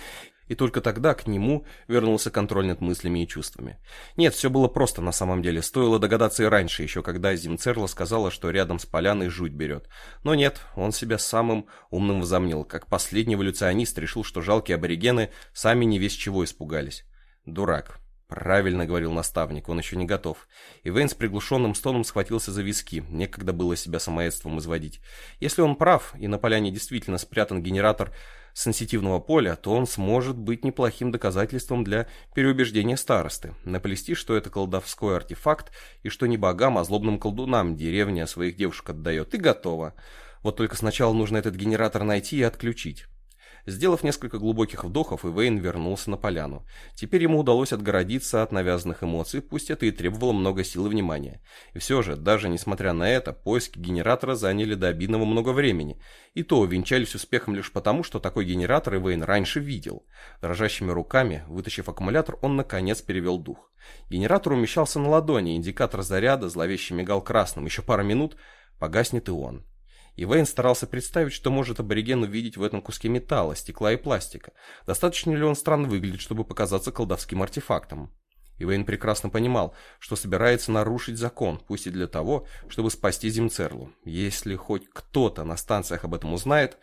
и только тогда к нему вернулся контроль над мыслями и чувствами. Нет, все было просто на самом деле, стоило догадаться и раньше, еще когда Зимцерла сказала, что рядом с поляной жуть берет. Но нет, он себя самым умным возомнил, как последний эволюционист решил, что жалкие аборигены сами не весь чего испугались. Дурак. Правильно говорил наставник, он еще не готов. И Вейн с приглушенным стоном схватился за виски, некогда было себя самоедством изводить. Если он прав, и на поляне действительно спрятан генератор сенситивного поля, то он сможет быть неплохим доказательством для переубеждения старосты, наплести, что это колдовской артефакт, и что не богам, а злобным колдунам деревня своих девушек отдает, и готово. Вот только сначала нужно этот генератор найти и отключить. Сделав несколько глубоких вдохов, Ивейн вернулся на поляну. Теперь ему удалось отгородиться от навязанных эмоций, пусть это и требовало много сил и внимания. И все же, даже несмотря на это, поиски генератора заняли до обидного много времени. И то увенчались успехом лишь потому, что такой генератор Ивейн раньше видел. Дрожащими руками, вытащив аккумулятор, он наконец перевел дух. Генератор умещался на ладони, индикатор заряда зловеще мигал красным. Еще пара минут, погаснет и он. И Вейн старался представить, что может абориген увидеть в этом куске металла, стекла и пластика. Достаточно ли он странно выглядит, чтобы показаться колдовским артефактом? И Вейн прекрасно понимал, что собирается нарушить закон, пусть и для того, чтобы спасти Зимцерлу. Если хоть кто-то на станциях об этом узнает...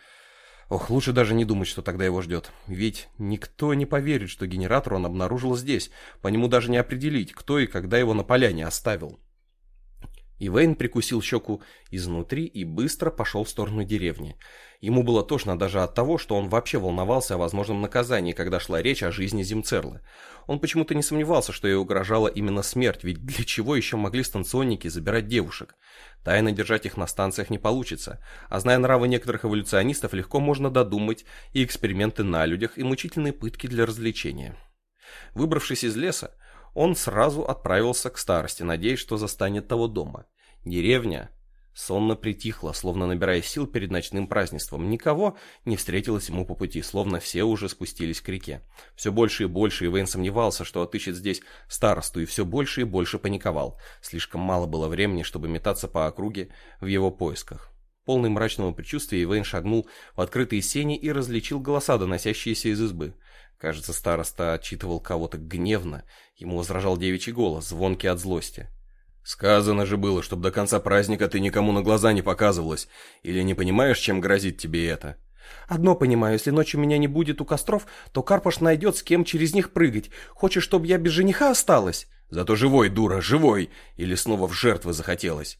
Ох, лучше даже не думать, что тогда его ждет. Ведь никто не поверит, что генератор он обнаружил здесь. По нему даже не определить, кто и когда его на поляне оставил. И Вейн прикусил щеку изнутри и быстро пошел в сторону деревни. Ему было тошно даже от того, что он вообще волновался о возможном наказании, когда шла речь о жизни Зимцерлы. Он почему-то не сомневался, что ей угрожала именно смерть, ведь для чего еще могли станционники забирать девушек? Тайно держать их на станциях не получится, а зная нравы некоторых эволюционистов, легко можно додумать и эксперименты на людях, и мучительные пытки для развлечения. Выбравшись из леса, он сразу отправился к старости, надеясь, что застанет того дома. Деревня сонно притихла, словно набирая сил перед ночным празднеством. Никого не встретилось ему по пути, словно все уже спустились к реке. Все больше и больше Ивейн сомневался, что отыщет здесь старосту, и все больше и больше паниковал. Слишком мало было времени, чтобы метаться по округе в его поисках. Полный мрачного предчувствия Ивейн шагнул в открытые сени и различил голоса, доносящиеся из избы. Кажется, староста отчитывал кого-то гневно. Ему возражал девичий голос, звонкий от злости. «Сказано же было, чтобы до конца праздника ты никому на глаза не показывалась. Или не понимаешь, чем грозит тебе это?» «Одно понимаю, если ночью меня не будет у костров, то Карпаш найдет, с кем через них прыгать. Хочешь, чтобы я без жениха осталась?» «Зато живой, дура, живой! Или снова в жертвы захотелось?»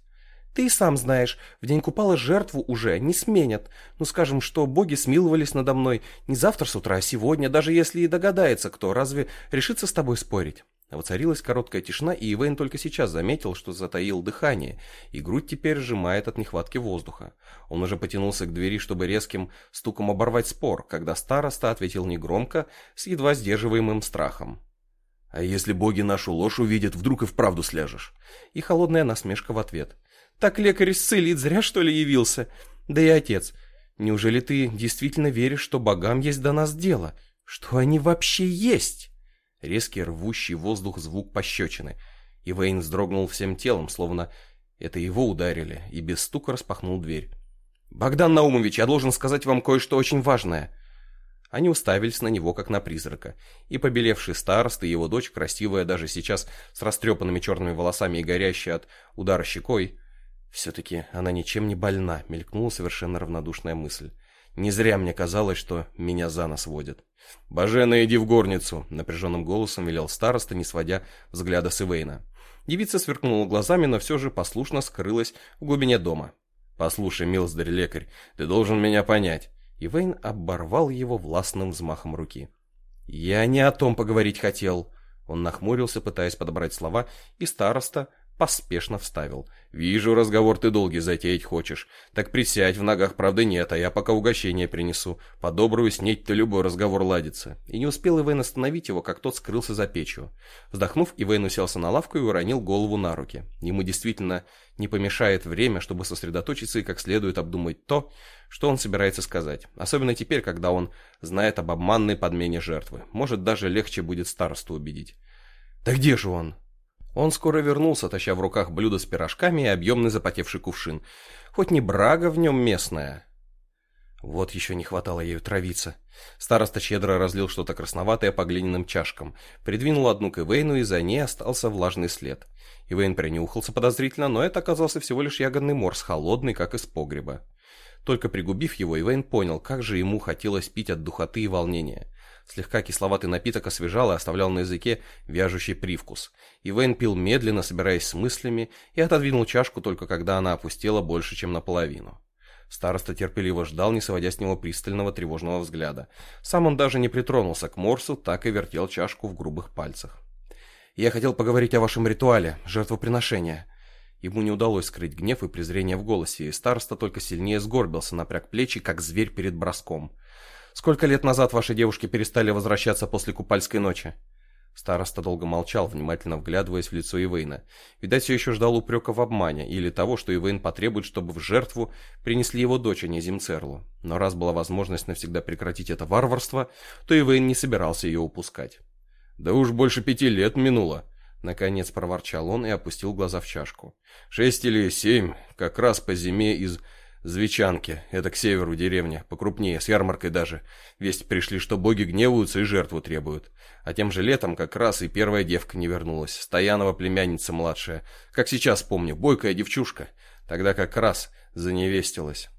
Ты и сам знаешь, в день купала жертву уже не сменят. Ну, скажем, что боги смиловались надо мной не завтра с утра, а сегодня, даже если и догадается кто, разве решится с тобой спорить? Воцарилась короткая тишина, и Ивейн только сейчас заметил, что затаил дыхание, и грудь теперь сжимает от нехватки воздуха. Он уже потянулся к двери, чтобы резким стуком оборвать спор, когда староста ответил негромко, с едва сдерживаемым страхом. «А если боги нашу ложь увидят, вдруг и вправду сляжешь?» И холодная насмешка в ответ. Так лекарь исцелит, зря что ли явился? Да и отец, неужели ты действительно веришь, что богам есть до нас дело? Что они вообще есть?» Резкий рвущий воздух звук пощечины. И Вейн вздрогнул всем телом, словно это его ударили, и без стука распахнул дверь. «Богдан Наумович, я должен сказать вам кое-что очень важное». Они уставились на него, как на призрака. И побелевший староста, и его дочь, красивая даже сейчас, с растрепанными черными волосами и горящая от удара щекой. Все-таки она ничем не больна, мелькнула совершенно равнодушная мысль. Не зря мне казалось, что меня за нос водят. «Бажена, иди в горницу!» — напряженным голосом велел староста, не сводя взгляда с Ивейна. Девица сверкнула глазами, но все же послушно скрылась в глубине дома. «Послушай, милздарь лекарь, ты должен меня понять». Ивейн оборвал его властным взмахом руки. «Я не о том поговорить хотел». Он нахмурился, пытаясь подобрать слова, и староста поспешно вставил. «Вижу, разговор ты долгий затеять хочешь. Так присядь, в ногах правды нет, а я пока угощение принесу. По-добрую снеть-то любой разговор ладится». И не успел Ивейн остановить его, как тот скрылся за печью. Вздохнув, Ивейн уселся на лавку и уронил голову на руки. Ему действительно не помешает время, чтобы сосредоточиться и как следует обдумать то, что он собирается сказать. Особенно теперь, когда он знает об обманной подмене жертвы. Может, даже легче будет старосту убедить. «Да где же он?» Он скоро вернулся, таща в руках блюдо с пирожками и объемный запотевший кувшин. Хоть не брага в нем местная. Вот еще не хватало ею травиться. Староста щедро разлил что-то красноватое по глиняным чашкам, придвинул одну к Ивейну, и за ней остался влажный след. Ивейн принюхался подозрительно, но это оказался всего лишь ягодный морс, холодный, как из погреба. Только пригубив его, Ивейн понял, как же ему хотелось пить от духоты и волнения. Слегка кисловатый напиток освежал и оставлял на языке вяжущий привкус. И Вейн пил медленно, собираясь с мыслями, и отодвинул чашку только когда она опустела больше, чем наполовину. Староста терпеливо ждал, не сводя с него пристального тревожного взгляда. Сам он даже не притронулся к морсу, так и вертел чашку в грубых пальцах. «Я хотел поговорить о вашем ритуале, жертвоприношения». Ему не удалось скрыть гнев и презрение в голосе, и староста только сильнее сгорбился, напряг плечи, как зверь перед броском. Сколько лет назад ваши девушки перестали возвращаться после купальской ночи?» Староста долго молчал, внимательно вглядываясь в лицо Ивейна. Видать, все еще ждал упрека в обмане, или того, что Ивейн потребует, чтобы в жертву принесли его дочь, а не Зимцерлу. Но раз была возможность навсегда прекратить это варварство, то Ивейн не собирался ее упускать. «Да уж больше пяти лет минуло», — наконец проворчал он и опустил глаза в чашку. «Шесть или семь, как раз по зиме из Звечанки, это к северу деревня, покрупнее, с ярмаркой даже. Весть пришли, что боги гневаются и жертву требуют. А тем же летом как раз и первая девка не вернулась, Стоянова племянница младшая. Как сейчас помню, бойкая девчушка. Тогда как раз заневестилась.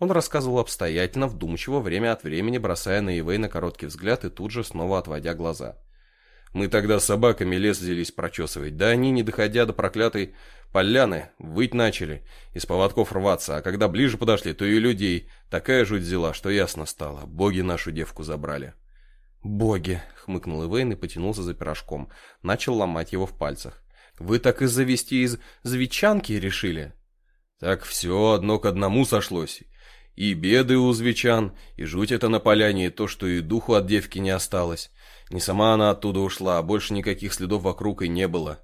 Он рассказывал обстоятельно, вдумчиво, время от времени бросая на Ивей на короткий взгляд и тут же снова отводя глаза. Мы тогда с собаками лес взялись прочесывать, да они, не доходя до проклятой Поляны выть начали, из поводков рваться, а когда ближе подошли, то и людей такая жуть взяла, что ясно стало, боги нашу девку забрали. «Боги!» — хмыкнул Ивейн и потянулся за пирожком, начал ломать его в пальцах. «Вы так и завести из звичанки решили?» «Так все одно к одному сошлось. И беды у звичан, и жуть это на поляне, и то, что и духу от девки не осталось. Не сама она оттуда ушла, а больше никаких следов вокруг и не было.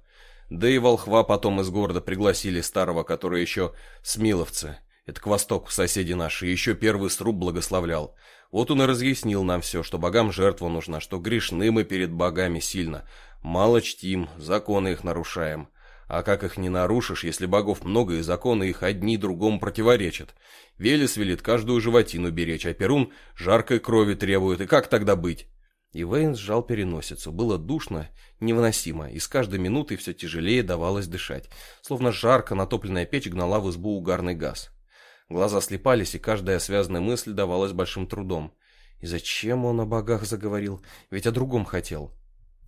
Да и волхва потом из города пригласили старого, который еще смиловцы. Это к востоку соседи наши, еще первый сруб благословлял. Вот он и разъяснил нам все, что богам жертва нужна, что грешны мы перед богами сильно. Мало чтим, законы их нарушаем. А как их не нарушишь, если богов много и законы их одни другому противоречат? Велес велит каждую животину беречь, а Перун жаркой крови требует, и как тогда быть? И Вейн сжал переносицу. Было душно, невыносимо, и с каждой минутой все тяжелее давалось дышать, словно жарко натопленная печь гнала в избу угарный газ. Глаза слепались, и каждая связанная мысль давалась большим трудом. И зачем он о богах заговорил? Ведь о другом хотел.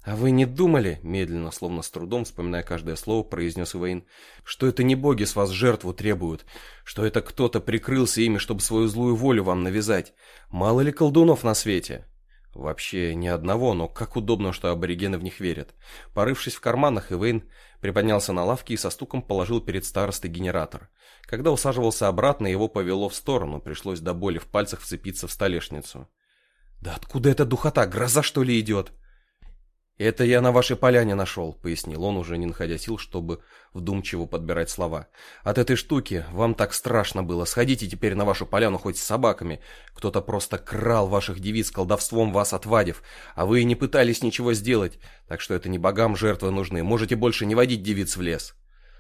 «А вы не думали?» — медленно, словно с трудом, вспоминая каждое слово, произнес Ивейн, «что это не боги с вас жертву требуют, что это кто-то прикрылся ими, чтобы свою злую волю вам навязать. Мало ли колдунов на свете?» Вообще ни одного, но как удобно, что аборигены в них верят. Порывшись в карманах, Ивейн приподнялся на лавке и со стуком положил перед старостой генератор. Когда усаживался обратно, его повело в сторону, пришлось до боли в пальцах вцепиться в столешницу. «Да откуда эта духота? Гроза, что ли, идет?» «Это я на вашей поляне нашел», — пояснил он, уже не находя сил, чтобы вдумчиво подбирать слова. «От этой штуки вам так страшно было. Сходите теперь на вашу поляну хоть с собаками. Кто-то просто крал ваших девиц, колдовством вас отвадив, а вы и не пытались ничего сделать. Так что это не богам жертвы нужны. Можете больше не водить девиц в лес».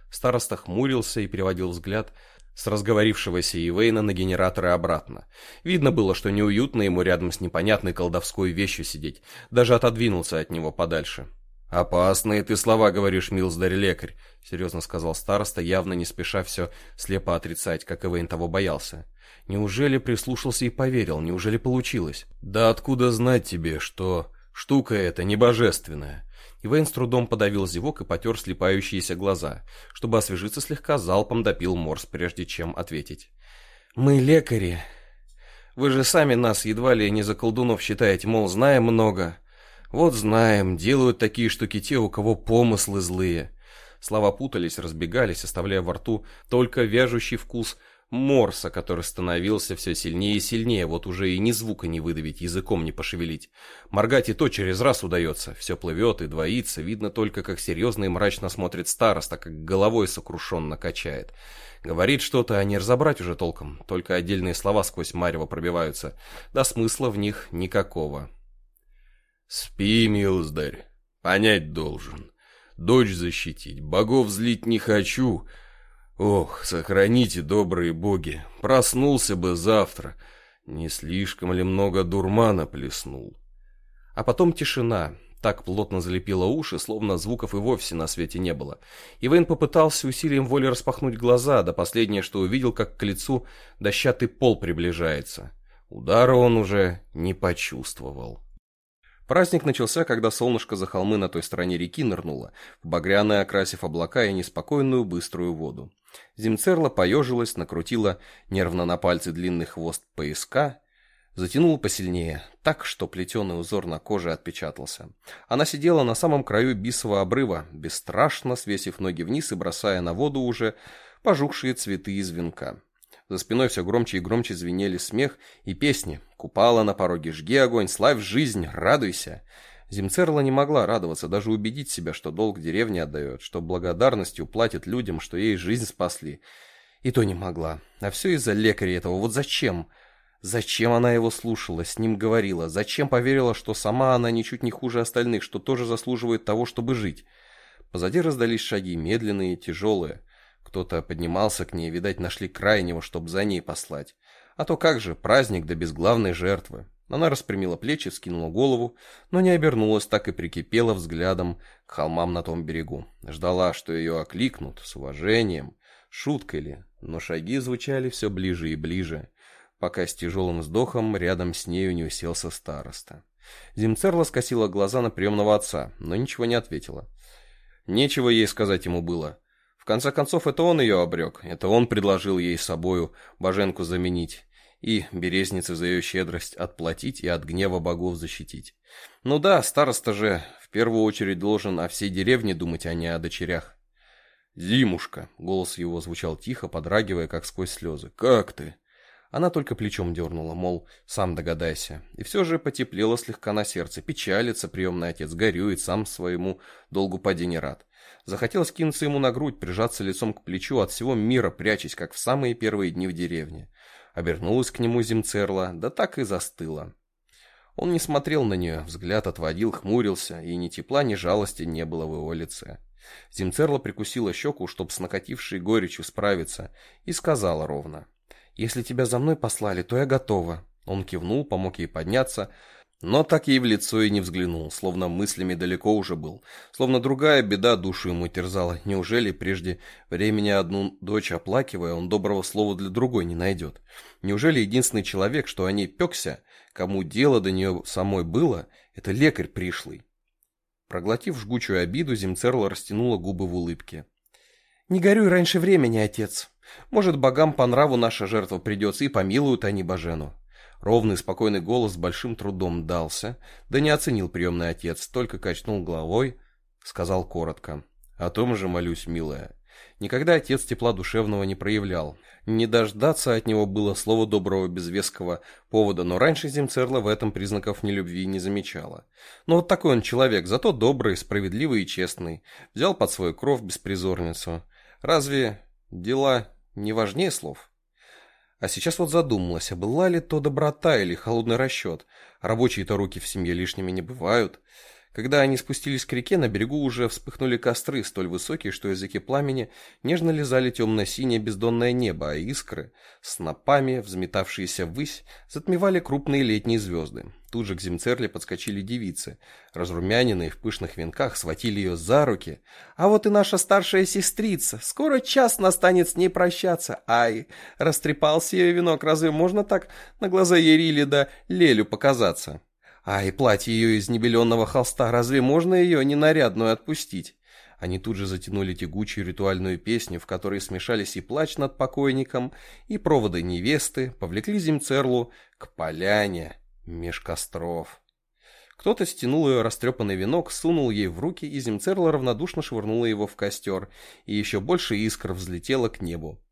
Староста хмурился и переводил взгляд с разговорившегося Ивейна на генераторы обратно. Видно было, что неуютно ему рядом с непонятной колдовской вещью сидеть, даже отодвинулся от него подальше. «Опасные ты слова говоришь, милздарь-лекарь», — серьезно сказал староста, явно не спеша все слепо отрицать, как Ивейн того боялся. Неужели прислушался и поверил? Неужели получилось? «Да откуда знать тебе, что штука эта не божественная?» Ивейн с трудом подавил зевок и потер слепающиеся глаза. Чтобы освежиться слегка, залпом допил морс, прежде чем ответить. «Мы лекари. Вы же сами нас едва ли не за колдунов считаете, мол, знаем много. Вот знаем, делают такие штуки те, у кого помыслы злые». Слова путались, разбегались, оставляя во рту только вяжущий вкус Морса, который становился все сильнее и сильнее, вот уже и ни звука не выдавить, языком не пошевелить. Моргать и то через раз удается, все плывет и двоится, видно только, как серьезно и мрачно смотрит староста, как головой сокрушенно качает. Говорит что-то, а не разобрать уже толком, только отдельные слова сквозь марево пробиваются, да смысла в них никакого. «Спи, милздарь, понять должен. Дочь защитить, богов злить не хочу». Ох, сохраните, добрые боги, проснулся бы завтра. Не слишком ли много дурмана плеснул? А потом тишина. Так плотно залепила уши, словно звуков и вовсе на свете не было. Ивейн попытался усилием воли распахнуть глаза, да последнее, что увидел, как к лицу дощатый пол приближается. Удара он уже не почувствовал. Праздник начался, когда солнышко за холмы на той стороне реки нырнуло, в багряное окрасив облака и неспокойную быструю воду. Зимцерла поежилась, накрутила нервно на пальцы длинный хвост пояска, затянула посильнее, так, что плетеный узор на коже отпечатался. Она сидела на самом краю бисового обрыва, бесстрашно свесив ноги вниз и бросая на воду уже пожухшие цветы из венка. За спиной все громче и громче звенели смех и песни. «Купала на пороге, жги огонь, славь жизнь, радуйся!» Зимцерла не могла радоваться, даже убедить себя, что долг деревне отдает, что благодарностью платит людям, что ей жизнь спасли. И то не могла. А все из-за лекаря этого. Вот зачем? Зачем она его слушала, с ним говорила? Зачем поверила, что сама она ничуть не хуже остальных, что тоже заслуживает того, чтобы жить? Позади раздались шаги, медленные, тяжелые. Кто-то поднимался к ней, видать, нашли крайнего, чтобы за ней послать. А то как же, праздник да без главной жертвы. Она распрямила плечи, скинула голову, но не обернулась, так и прикипела взглядом к холмам на том берегу. Ждала, что ее окликнут, с уважением, шуткой ли, но шаги звучали все ближе и ближе, пока с тяжелым вздохом рядом с нею не уселся староста. Зимцерла скосила глаза на приемного отца, но ничего не ответила. Нечего ей сказать ему было. Конце концов, это он ее обрек, это он предложил ей собою Боженку заменить и березнице за ее щедрость отплатить и от гнева богов защитить. Ну да, староста же в первую очередь должен о всей деревне думать, а не о дочерях. «Зимушка!» — голос его звучал тихо, подрагивая, как сквозь слезы. «Как ты?» Она только плечом дернула, мол, сам догадайся. И все же потеплело слегка на сердце. Печалится приемный отец, горюет, сам своему долгу поди не рад. Захотелось кинуться ему на грудь, прижаться лицом к плечу, от всего мира прячась, как в самые первые дни в деревне. Обернулась к нему Зимцерла, да так и застыла. Он не смотрел на нее, взгляд отводил, хмурился, и ни тепла, ни жалости не было в его лице. Зимцерла прикусила щеку, чтоб с накатившей горечью справиться, и сказала ровно. «Если тебя за мной послали, то я готова». Он кивнул, помог ей подняться, но так ей в лицо и не взглянул, словно мыслями далеко уже был. Словно другая беда душу ему терзала. Неужели прежде времени одну дочь оплакивая, он доброго слова для другой не найдет? Неужели единственный человек, что о ней пекся, кому дело до нее самой было, это лекарь пришлый? Проглотив жгучую обиду, Зимцерла растянула губы в улыбке. «Не горюй раньше времени, отец. Может, богам по нраву наша жертва придется, и помилуют они Божену. Ровный спокойный голос с большим трудом дался, да не оценил приемный отец, только качнул головой, сказал коротко. «О том же молюсь, милая». Никогда отец тепла душевного не проявлял. Не дождаться от него было слово доброго без веского повода, но раньше Земцерла в этом признаков нелюбви не замечала. Но вот такой он человек, зато добрый, справедливый и честный. Взял под свою кровь беспризорницу. Разве дела не важнее слов? А сейчас вот задумалась, а была ли то доброта или холодный расчет? Рабочие-то руки в семье лишними не бывают. Когда они спустились к реке, на берегу уже вспыхнули костры, столь высокие, что языки пламени нежно лизали темно-синее бездонное небо, а искры, снопами, взметавшиеся ввысь, затмевали крупные летние звезды. Тут же к Зимцерле подскочили девицы. Разрумяненные в пышных венках схватили ее за руки. «А вот и наша старшая сестрица! Скоро час настанет с ней прощаться! Ай, растрепался ее венок, разве можно так на глаза Ерили да Лелю показаться?» А и платье ее из небеленного холста, разве можно ее ненарядную отпустить? Они тут же затянули тягучую ритуальную песню, в которой смешались и плач над покойником, и проводы невесты, повлекли Зимцерлу к поляне меж костров. Кто-то стянул ее растрепанный венок, сунул ей в руки, и Зимцерла равнодушно швырнула его в костер, и еще больше искр взлетело к небу.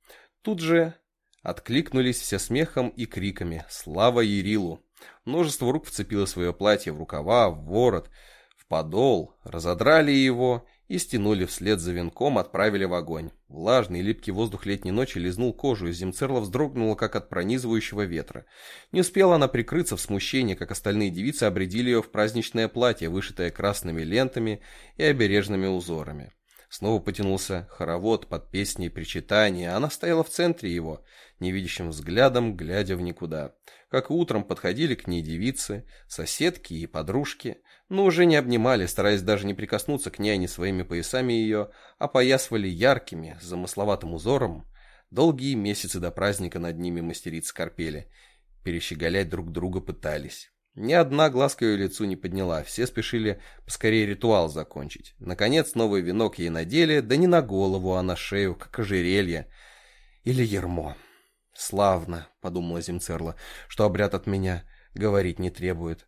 Тут же откликнулись все смехом и криками «Слава Ерилу!». Множество рук вцепило свое платье в рукава, в ворот, в подол, разодрали его и стянули вслед за венком, отправили в огонь. Влажный липкий воздух летней ночи лизнул кожу, и Зимцерла вздрогнула, как от пронизывающего ветра. Не успела она прикрыться в смущении, как остальные девицы обредили ее в праздничное платье, вышитое красными лентами и обережными узорами. Снова потянулся хоровод под песни и причитания, она стояла в центре его, невидящим взглядом, глядя в никуда. Как утром подходили к ней девицы, соседки и подружки, но уже не обнимали, стараясь даже не прикоснуться к няне своими поясами ее, опоясывали яркими, замысловатым узором. Долгие месяцы до праздника над ними мастерицы корпели, перещеголять друг друга пытались. Ни одна глазка ее лицу не подняла, все спешили поскорее ритуал закончить. Наконец новый венок ей надели, да не на голову, а на шею, как ожерелье. Или ермо. «Славно», — подумала Зимцерла, — «что обряд от меня говорить не требует».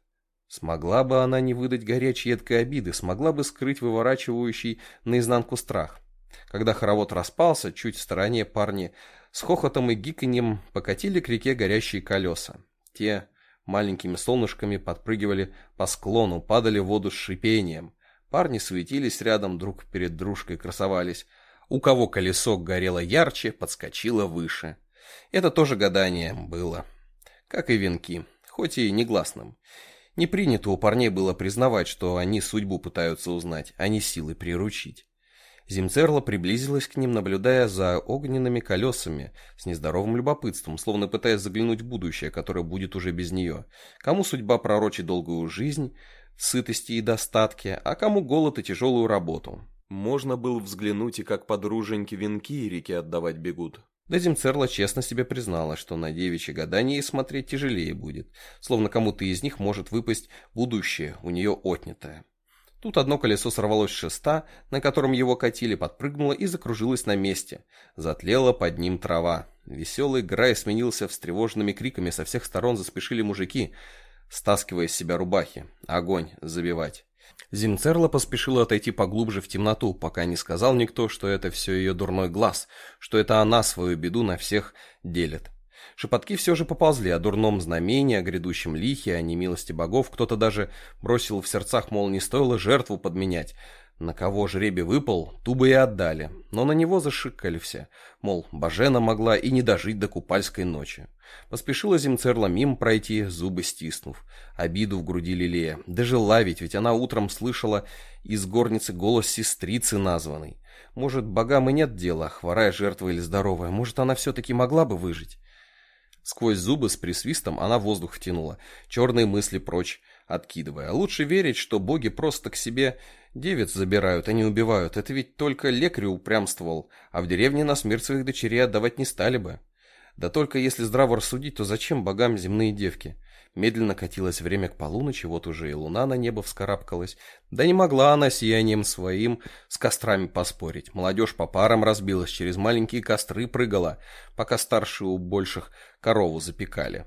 Смогла бы она не выдать горячей едкой обиды, смогла бы скрыть выворачивающий наизнанку страх. Когда хоровод распался, чуть в стороне парни с хохотом и гиканьем покатили к реке горящие колеса. Те маленькими солнышками подпрыгивали по склону, падали в воду с шипением. Парни светились рядом, друг перед дружкой красовались. У кого колесо горело ярче, подскочило выше. Это тоже гадание было. Как и венки, хоть и негласным. Не принято у парней было признавать, что они судьбу пытаются узнать, а не силы приручить. Зимцерла приблизилась к ним, наблюдая за огненными колесами, с нездоровым любопытством, словно пытаясь заглянуть в будущее, которое будет уже без нее. Кому судьба пророчит долгую жизнь, сытости и достатки, а кому голод и тяжелую работу. Можно было взглянуть и как подруженьки венки реки отдавать бегут. Да Зимцерла честно себе признала, что на девичьи гадания смотреть тяжелее будет, словно кому-то из них может выпасть будущее, у нее отнятое. Тут одно колесо сорвалось с шеста, на котором его катили, подпрыгнуло и закружилось на месте. Затлела под ним трава. Веселый грай сменился встревоженными криками, со всех сторон заспешили мужики, стаскивая с себя рубахи. Огонь забивать. Зимцерла поспешила отойти поглубже в темноту, пока не сказал никто, что это все ее дурной глаз, что это она свою беду на всех делит. Шепотки все же поползли о дурном знамении, о грядущем лихе, о немилости богов. Кто-то даже бросил в сердцах, мол, не стоило жертву подменять. На кого жребий выпал, ту бы и отдали. Но на него зашикали все. Мол, Бажена могла и не дожить до купальской ночи. Поспешила Зимцерла мимо пройти, зубы стиснув. Обиду в груди лелея. Дожила ведь, ведь она утром слышала из горницы голос сестрицы названной. Может, богам и нет дела, хворая жертва или здоровая. Может, она все-таки могла бы выжить. Сквозь зубы с присвистом она воздух втянула, черные мысли прочь откидывая. Лучше верить, что боги просто к себе девиц забирают, а не убивают. Это ведь только лекарю упрямствовал, а в деревне на смерть своих дочерей отдавать не стали бы. Да только если здраво рассудить, то зачем богам земные девки? Медленно катилось время к полуночи, вот уже и луна на небо вскарабкалась. Да не могла она сиянием своим с кострами поспорить. Молодежь по парам разбилась, через маленькие костры прыгала, пока старшие у больших корову запекали.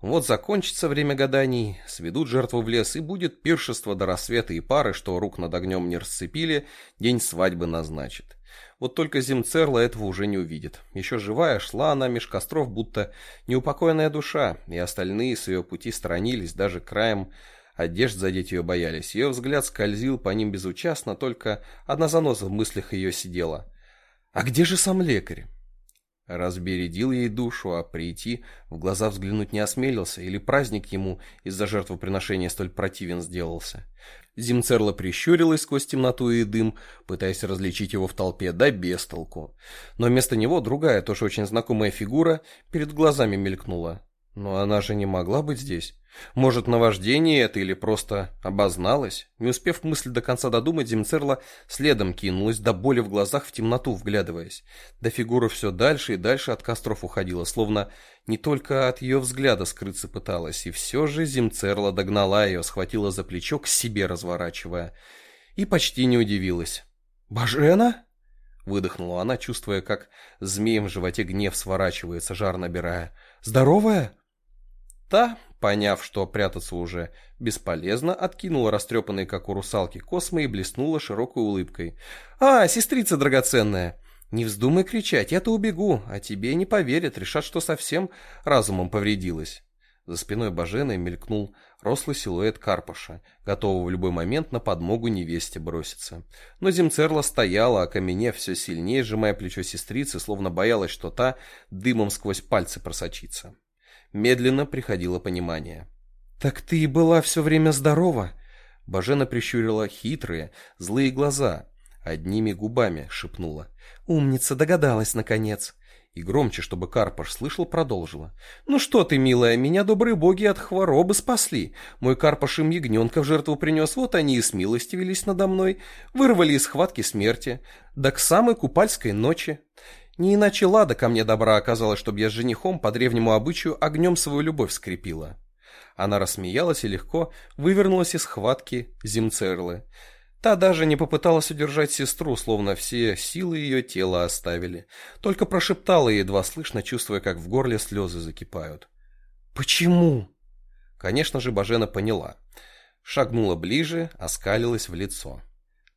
Вот закончится время гаданий, сведут жертву в лес, и будет пиршество до рассвета, и пары, что рук над огнем не расцепили, день свадьбы назначит. Вот только Зимцерла этого уже не увидит. Еще живая шла она меж костров, будто неупокоенная душа, и остальные с ее пути сторонились, даже краем одежд задеть ее боялись. Ее взгляд скользил по ним безучастно, только одна заноза в мыслях ее сидела. «А где же сам лекарь?» Разбередил ей душу, а прийти в глаза взглянуть не осмелился, или праздник ему из-за жертвоприношения столь противен сделался. Зимцерла прищурилась сквозь темноту и дым, пытаясь различить его в толпе, да без толку. Но вместо него другая, тоже очень знакомая фигура, перед глазами мелькнула. Но она же не могла быть здесь. Может, наваждение это или просто обозналось? Не успев мысль до конца додумать, Зимцерла следом кинулась, до боли в глазах в темноту вглядываясь. Да фигура все дальше и дальше от костров уходила, словно не только от ее взгляда скрыться пыталась, и все же Зимцерла догнала ее, схватила за плечо, к себе разворачивая. И почти не удивилась. «Бажена?» Выдохнула она, чувствуя, как змеем в животе гнев сворачивается, жар набирая. «Здоровая?» Та, поняв, что прятаться уже бесполезно, откинула растрепанные, как у русалки, космы и блеснула широкой улыбкой. «А, сестрица драгоценная! Не вздумай кричать, я-то убегу, а тебе не поверят, решат, что совсем разумом повредилась». За спиной Бажены мелькнул рослый силуэт Карпаша, готового в любой момент на подмогу невесте броситься. Но Зимцерла стояла, окаменев все сильнее, сжимая плечо сестрицы, словно боялась, что та дымом сквозь пальцы просочится. Медленно приходило понимание. «Так ты и была все время здорова?» Бажена прищурила хитрые, злые глаза. Одними губами шепнула. «Умница, догадалась, наконец!» И громче, чтобы Карпаш слышал, продолжила. «Ну что ты, милая, меня добрые боги от хворобы спасли. Мой Карпаш им ягненка в жертву принес, вот они и смилостивились надо мной, вырвали из схватки смерти, да к самой купальской ночи. Не иначе Лада ко мне добра оказалась, чтобы я с женихом по древнему обычаю огнем свою любовь скрепила. Она рассмеялась и легко вывернулась из схватки Зимцерлы. Та даже не попыталась удержать сестру, словно все силы ее тела оставили. Только прошептала едва слышно, чувствуя, как в горле слезы закипают. «Почему?» Конечно же, Бажена поняла. Шагнула ближе, оскалилась в лицо.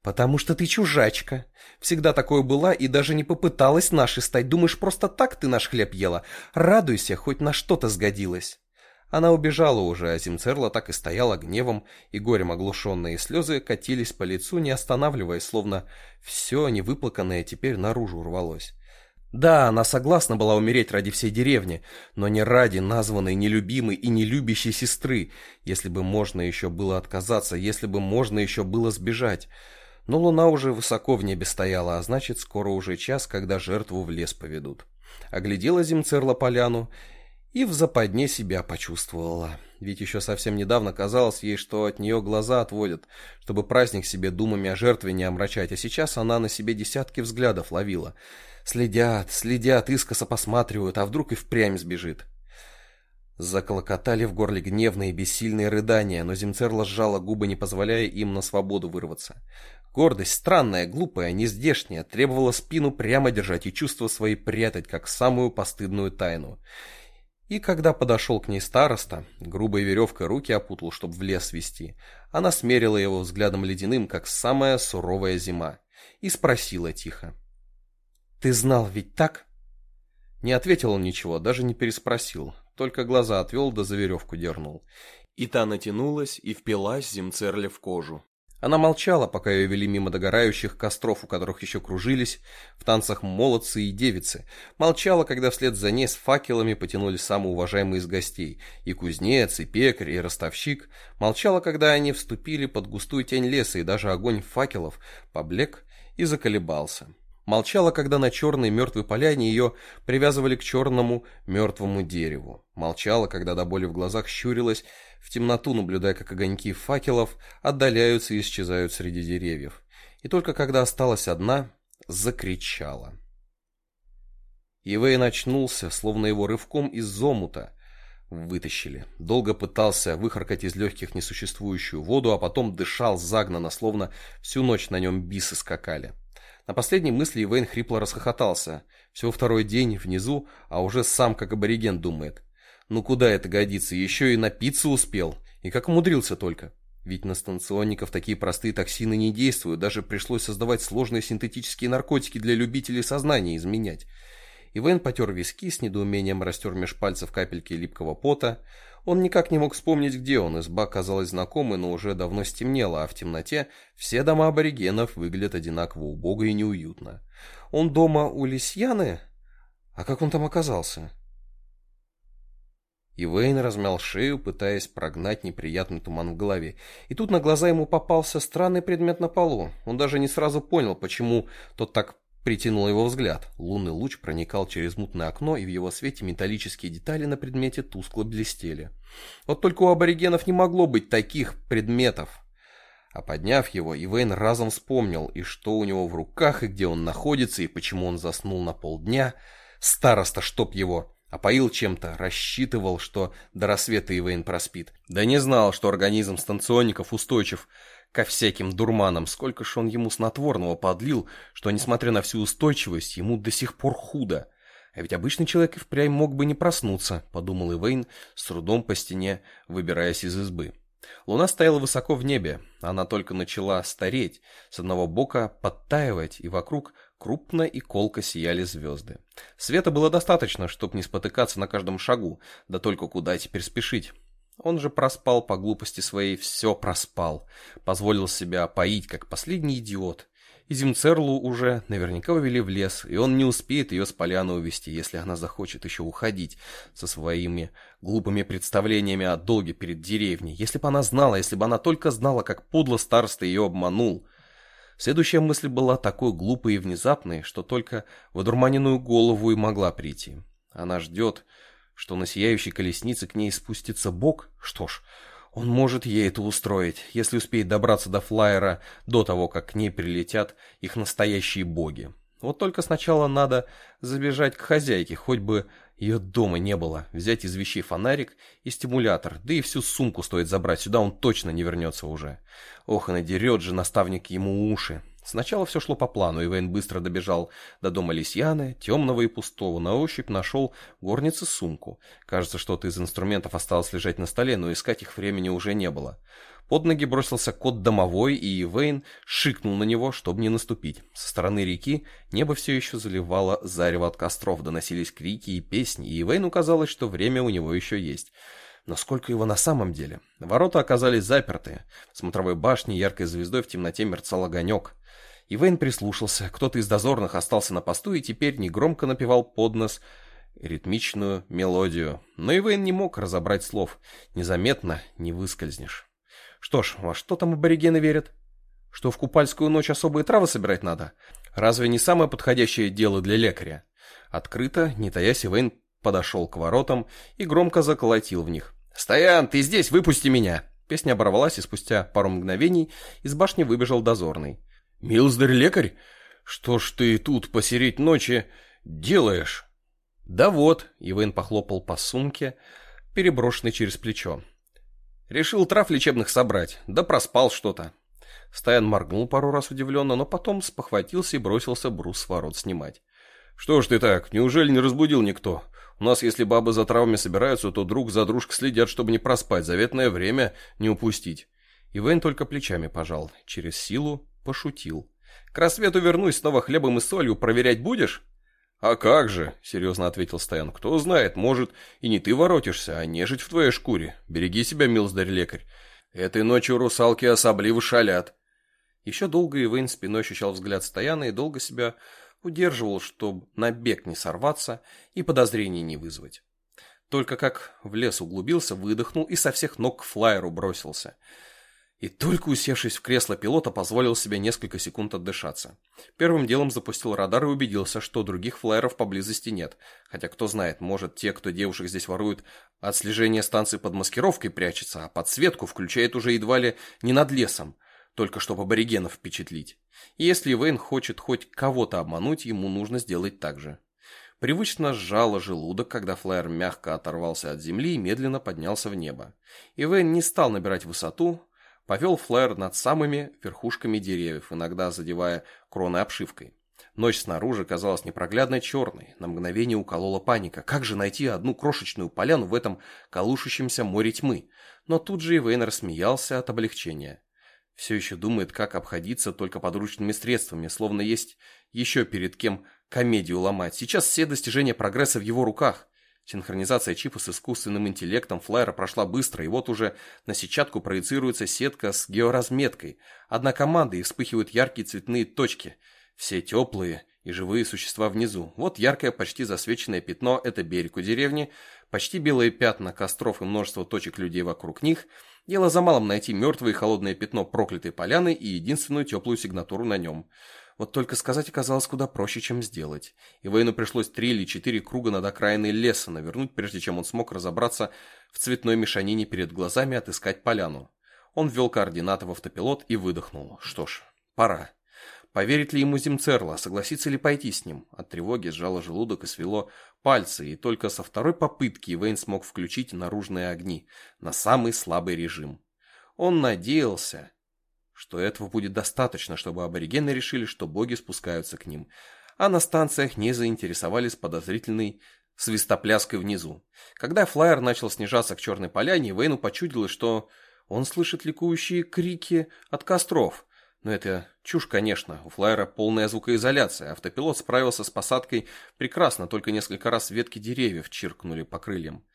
«Потому что ты чужачка. Всегда такое была и даже не попыталась нашей стать. Думаешь, просто так ты наш хлеб ела? Радуйся, хоть на что-то сгодилась». Она убежала уже, а Зимцерла так и стояла гневом, и горем оглушенные слезы катились по лицу, не останавливаясь, словно все невыплаканное теперь наружу рвалось. Да, она согласна была умереть ради всей деревни, но не ради названной нелюбимой и нелюбящей сестры, если бы можно еще было отказаться, если бы можно еще было сбежать. Но луна уже высоко в небе стояла, а значит, скоро уже час, когда жертву в лес поведут. Оглядела Зимцерла поляну и в западне себя почувствовала. Ведь еще совсем недавно казалось ей, что от нее глаза отводят, чтобы праздник себе думами о жертве не омрачать, а сейчас она на себе десятки взглядов ловила. Следят, следят, искоса посматривают, а вдруг и впрямь сбежит. Заколокотали в горле гневные бессильные рыдания, но Зимцерла сжала губы, не позволяя им на свободу вырваться. Гордость, странная, глупая, нездешняя, требовала спину прямо держать и чувства свои прятать, как самую постыдную тайну. И когда подошел к ней староста, грубой веревкой руки опутал, чтобы в лес вести, она смерила его взглядом ледяным, как самая суровая зима, и спросила тихо. «Ты знал ведь так?» Не ответил он ничего, даже не переспросил, только глаза отвел да за веревку дернул. И та натянулась и впилась Зимцерле в кожу. Она молчала, пока ее вели мимо догорающих костров, у которых еще кружились в танцах молодцы и девицы. Молчала, когда вслед за ней с факелами потянули самые уважаемые из гостей. И кузнец, и пекарь, и ростовщик. Молчала, когда они вступили под густую тень леса, и даже огонь факелов поблек и заколебался. Молчала, когда на черной мертвой поляне ее привязывали к черному мертвому дереву. Молчала, когда до боли в глазах щурилась, в темноту наблюдая, как огоньки факелов отдаляются и исчезают среди деревьев. И только когда осталась одна, закричала. Ивей очнулся, словно его рывком из зомута вытащили. Долго пытался выхаркать из легких несуществующую воду, а потом дышал загнанно, словно всю ночь на нем бисы скакали. На последней мысли Ивейн хрипло расхохотался. Всего второй день внизу, а уже сам как абориген думает. Ну куда это годится, еще и напиться успел. И как умудрился только. Ведь на станционников такие простые токсины не действуют, даже пришлось создавать сложные синтетические наркотики для любителей сознания изменять. Ивен потер виски, с недоумением растер меж пальцев капельки липкого пота. Он никак не мог вспомнить, где он. Изба казалась знакомой, но уже давно стемнело, а в темноте все дома аборигенов выглядят одинаково убого и неуютно. Он дома у Лисьяны? А как он там оказался? И Вейн размял шею, пытаясь прогнать неприятный туман в голове. И тут на глаза ему попался странный предмет на полу. Он даже не сразу понял, почему тот так притянул его взгляд. Лунный луч проникал через мутное окно, и в его свете металлические детали на предмете тускло блестели. Вот только у аборигенов не могло быть таких предметов. А подняв его, Ивейн разом вспомнил, и что у него в руках, и где он находится, и почему он заснул на полдня. Староста, чтоб его, опоил чем-то, рассчитывал, что до рассвета Ивейн проспит. Да не знал, что организм станционников устойчив ко всяким дурманам, сколько ж он ему снотворного подлил, что, несмотря на всю устойчивость, ему до сих пор худо. А ведь обычный человек и впрямь мог бы не проснуться, подумал Ивейн, с трудом по стене выбираясь из избы. Луна стояла высоко в небе, она только начала стареть, с одного бока подтаивать, и вокруг крупно и колко сияли звезды. Света было достаточно, чтобы не спотыкаться на каждом шагу, да только куда теперь спешить. Он же проспал по глупости своей, все проспал, позволил себя поить, как последний идиот, и Зимцерлу уже наверняка увели в лес, и он не успеет ее с поляны увести, если она захочет еще уходить со своими глупыми представлениями о долге перед деревней. Если бы она знала, если бы она только знала, как подло староста ее обманул. Следующая мысль была такой глупой и внезапной, что только в одурманенную голову и могла прийти. Она ждет, что на сияющей колеснице к ней спустится бог. Что ж, он может ей это устроить, если успеет добраться до флайера до того, как к ней прилетят их настоящие боги. Вот только сначала надо забежать к хозяйке, хоть бы ее дома не было, взять из вещей фонарик и стимулятор, да и всю сумку стоит забрать, сюда он точно не вернется уже. Ох, и надерет же наставник ему уши. Сначала все шло по плану, и Вейн быстро добежал до дома Лисьяны, темного и пустого, на ощупь нашел в горнице сумку. Кажется, что-то из инструментов осталось лежать на столе, но искать их времени уже не было. Под ноги бросился кот домовой, и Вейн шикнул на него, чтобы не наступить. Со стороны реки небо все еще заливало зарево от костров, доносились крики и песни, и Вейну казалось, что время у него еще есть. Но сколько его на самом деле? Ворота оказались заперты. В смотровой башне яркой звездой в темноте мерцал огонек. Ивейн прислушался. Кто-то из дозорных остался на посту и теперь негромко напевал под нос ритмичную мелодию. Но Ивейн не мог разобрать слов. Незаметно не выскользнешь. Что ж, во что там аборигены верят? Что в купальскую ночь особые травы собирать надо? Разве не самое подходящее дело для лекаря? Открыто, не таясь, Ивейн подошел к воротам и громко заколотил в них. «Стоян, ты здесь, выпусти меня!» Песня оборвалась, и спустя пару мгновений из башни выбежал дозорный. «Милздарь-лекарь, что ж ты тут посереть ночи делаешь?» «Да вот», — Ивен похлопал по сумке, переброшенной через плечо. «Решил трав лечебных собрать, да проспал что-то». Стаян моргнул пару раз удивленно, но потом спохватился и бросился брус с ворот снимать. «Что ж ты так, неужели не разбудил никто? У нас, если бабы за травами собираются, то друг за дружкой следят, чтобы не проспать, заветное время не упустить». Ивен только плечами пожал, через силу Пошутил. «К рассвету вернусь, снова хлебом и солью проверять будешь?» «А как же?» — серьезно ответил Стоян. «Кто знает, может, и не ты воротишься, а нежить в твоей шкуре. Береги себя, милздарь-лекарь. Этой ночью русалки особливо шалят». Еще долго Ивейн спиной ощущал взгляд Стояна и долго себя удерживал, чтобы на бег не сорваться и подозрений не вызвать. Только как в лес углубился, выдохнул и со всех ног к флайеру бросился — и только усевшись в кресло пилота, позволил себе несколько секунд отдышаться. Первым делом запустил радар и убедился, что других флайеров поблизости нет. Хотя кто знает, может те, кто девушек здесь ворует, от слежения станции под маскировкой прячется, а подсветку включает уже едва ли не над лесом, только чтобы аборигенов впечатлить. И если Вейн хочет хоть кого-то обмануть, ему нужно сделать так же. Привычно сжало желудок, когда флайер мягко оторвался от земли и медленно поднялся в небо. И Вейн не стал набирать высоту, Повел флэр над самыми верхушками деревьев, иногда задевая кроны обшивкой. Ночь снаружи казалась непроглядно черной, на мгновение уколола паника. Как же найти одну крошечную поляну в этом колушущемся море тьмы? Но тут же Ивейн рассмеялся от облегчения. Все еще думает, как обходиться только подручными средствами, словно есть еще перед кем комедию ломать. Сейчас все достижения прогресса в его руках. Синхронизация чипа с искусственным интеллектом флайера прошла быстро, и вот уже на сетчатку проецируется сетка с георазметкой. Одна команда, и вспыхивают яркие цветные точки. Все теплые и живые существа внизу. Вот яркое, почти засвеченное пятно – это берег у деревни, почти белые пятна костров и множество точек людей вокруг них. Дело за малым найти мертвое холодное пятно проклятой поляны и единственную теплую сигнатуру на нем. Вот только сказать оказалось куда проще, чем сделать. И Вейну пришлось три или четыре круга над окраиной леса навернуть, прежде чем он смог разобраться в цветной мешанине перед глазами отыскать поляну. Он ввел координаты в автопилот и выдохнул. Что ж, пора. Поверит ли ему Зимцерла, согласится ли пойти с ним? От тревоги сжало желудок и свело пальцы, и только со второй попытки Вейн смог включить наружные огни на самый слабый режим. Он надеялся, что этого будет достаточно, чтобы аборигены решили, что боги спускаются к ним, а на станциях не заинтересовались подозрительной свистопляской внизу. Когда флайер начал снижаться к черной поляне, Вейну почудилось, что он слышит ликующие крики от костров – но это чушь, конечно. У флайера полная звукоизоляция. Автопилот справился с посадкой прекрасно, только несколько раз ветки деревьев чиркнули по крыльям.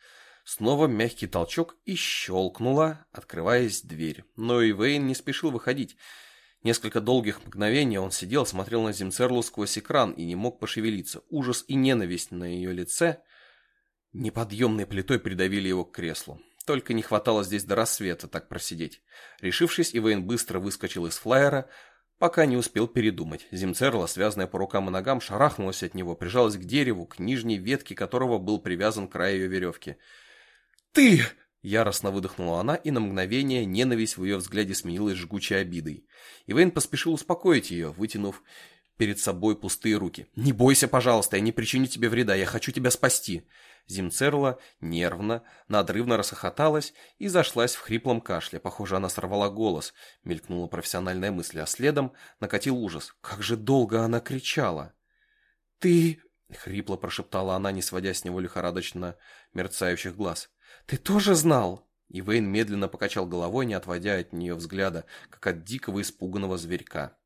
Снова мягкий толчок и щелкнула, открываясь дверь. Но и Вейн не спешил выходить. Несколько долгих мгновений он сидел, смотрел на Зимцерлу сквозь экран и не мог пошевелиться. Ужас и ненависть на ее лице неподъемной плитой придавили его к креслу. Только не хватало здесь до рассвета так просидеть. Решившись, Ивейн быстро выскочил из флайера, пока не успел передумать. Зимцерла, связанная по рукам и ногам, шарахнулась от него, прижалась к дереву, к нижней ветке которого был привязан край ее веревки. «Ты!» — яростно выдохнула она, и на мгновение ненависть в ее взгляде сменилась жгучей обидой. Ивейн поспешил успокоить ее, вытянув перед собой пустые руки. «Не бойся, пожалуйста, я не причиню тебе вреда, я хочу тебя спасти!» Зимцерла нервно, надрывно расхохоталась и зашлась в хриплом кашле. Похоже, она сорвала голос. Мелькнула профессиональная мысль, а следом накатил ужас. Как же долго она кричала! «Ты...» — хрипло прошептала она, не сводя с него лихорадочно мерцающих глаз. «Ты тоже знал?» И Вейн медленно покачал головой, не отводя от нее взгляда, как от дикого испуганного зверька.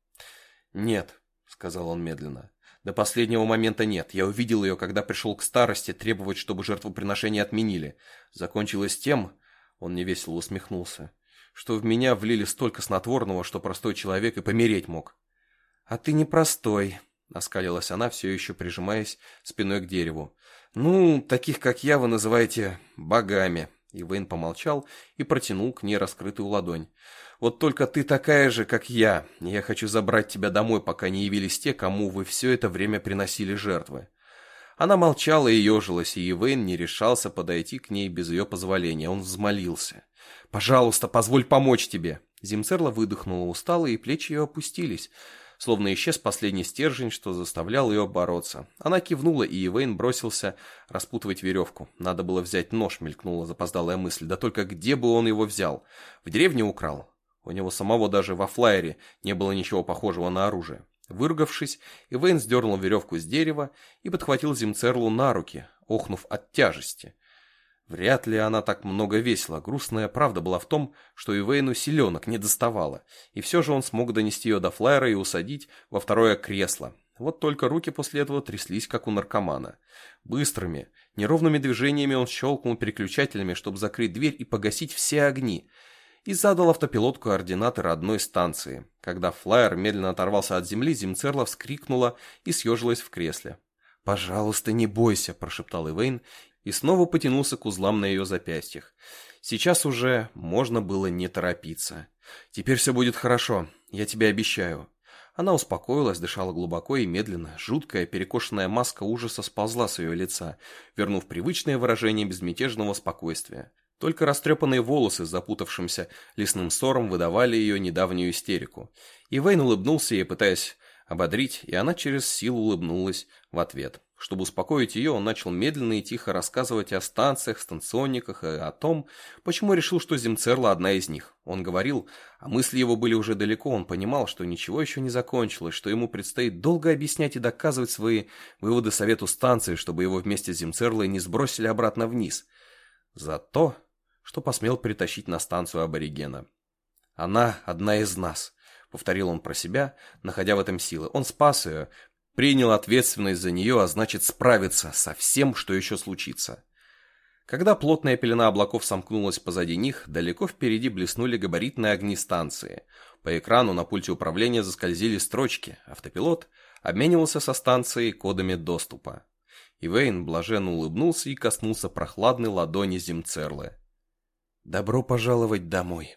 «Нет», — сказал он медленно, до последнего момента нет. Я увидел ее, когда пришел к старости требовать, чтобы жертвоприношение отменили. Закончилось тем, он невесело усмехнулся, что в меня влили столько снотворного, что простой человек и помереть мог. А ты не простой, оскалилась она, все еще прижимаясь спиной к дереву. Ну, таких как я вы называете богами. И Вейн помолчал и протянул к ней раскрытую ладонь. Вот только ты такая же, как я. Я хочу забрать тебя домой, пока не явились те, кому вы все это время приносили жертвы. Она молчала и ежилась, и Ивейн не решался подойти к ней без ее позволения. Он взмолился. «Пожалуйста, позволь помочь тебе!» Зимцерла выдохнула устало, и плечи ее опустились, словно исчез последний стержень, что заставлял ее бороться. Она кивнула, и Ивейн бросился распутывать веревку. Надо было взять нож, мелькнула запоздалая мысль. Да только где бы он его взял? В деревне украл. У него самого даже во флайере не было ничего похожего на оружие. Выругавшись, Ивейн сдернул веревку с дерева и подхватил Зимцерлу на руки, охнув от тяжести. Вряд ли она так много весила. Грустная правда была в том, что Ивейну силенок не доставало, и все же он смог донести ее до флайера и усадить во второе кресло. Вот только руки после этого тряслись, как у наркомана. Быстрыми, неровными движениями он щелкнул переключателями, чтобы закрыть дверь и погасить все огни – и задал автопилот координаты родной станции. Когда флайер медленно оторвался от земли, Зимцерла вскрикнула и съежилась в кресле. «Пожалуйста, не бойся», – прошептал Ивейн и снова потянулся к узлам на ее запястьях. Сейчас уже можно было не торопиться. «Теперь все будет хорошо, я тебе обещаю». Она успокоилась, дышала глубоко и медленно. Жуткая, перекошенная маска ужаса сползла с ее лица, вернув привычное выражение безмятежного спокойствия. Только растрепанные волосы с запутавшимся лесным ссором выдавали ее недавнюю истерику. И Вейн улыбнулся ей, пытаясь ободрить, и она через силу улыбнулась в ответ. Чтобы успокоить ее, он начал медленно и тихо рассказывать о станциях, станционниках и о том, почему решил, что Земцерла одна из них. Он говорил, а мысли его были уже далеко, он понимал, что ничего еще не закончилось, что ему предстоит долго объяснять и доказывать свои выводы совету станции, чтобы его вместе с Земцерлой не сбросили обратно вниз. Зато что посмел притащить на станцию аборигена. «Она одна из нас», — повторил он про себя, находя в этом силы. Он спас ее, принял ответственность за нее, а значит справится со всем, что еще случится. Когда плотная пелена облаков сомкнулась позади них, далеко впереди блеснули габаритные огни станции. По экрану на пульте управления заскользили строчки. Автопилот обменивался со станцией кодами доступа. Ивейн блаженно улыбнулся и коснулся прохладной ладони Зимцерлы. «Добро пожаловать домой!»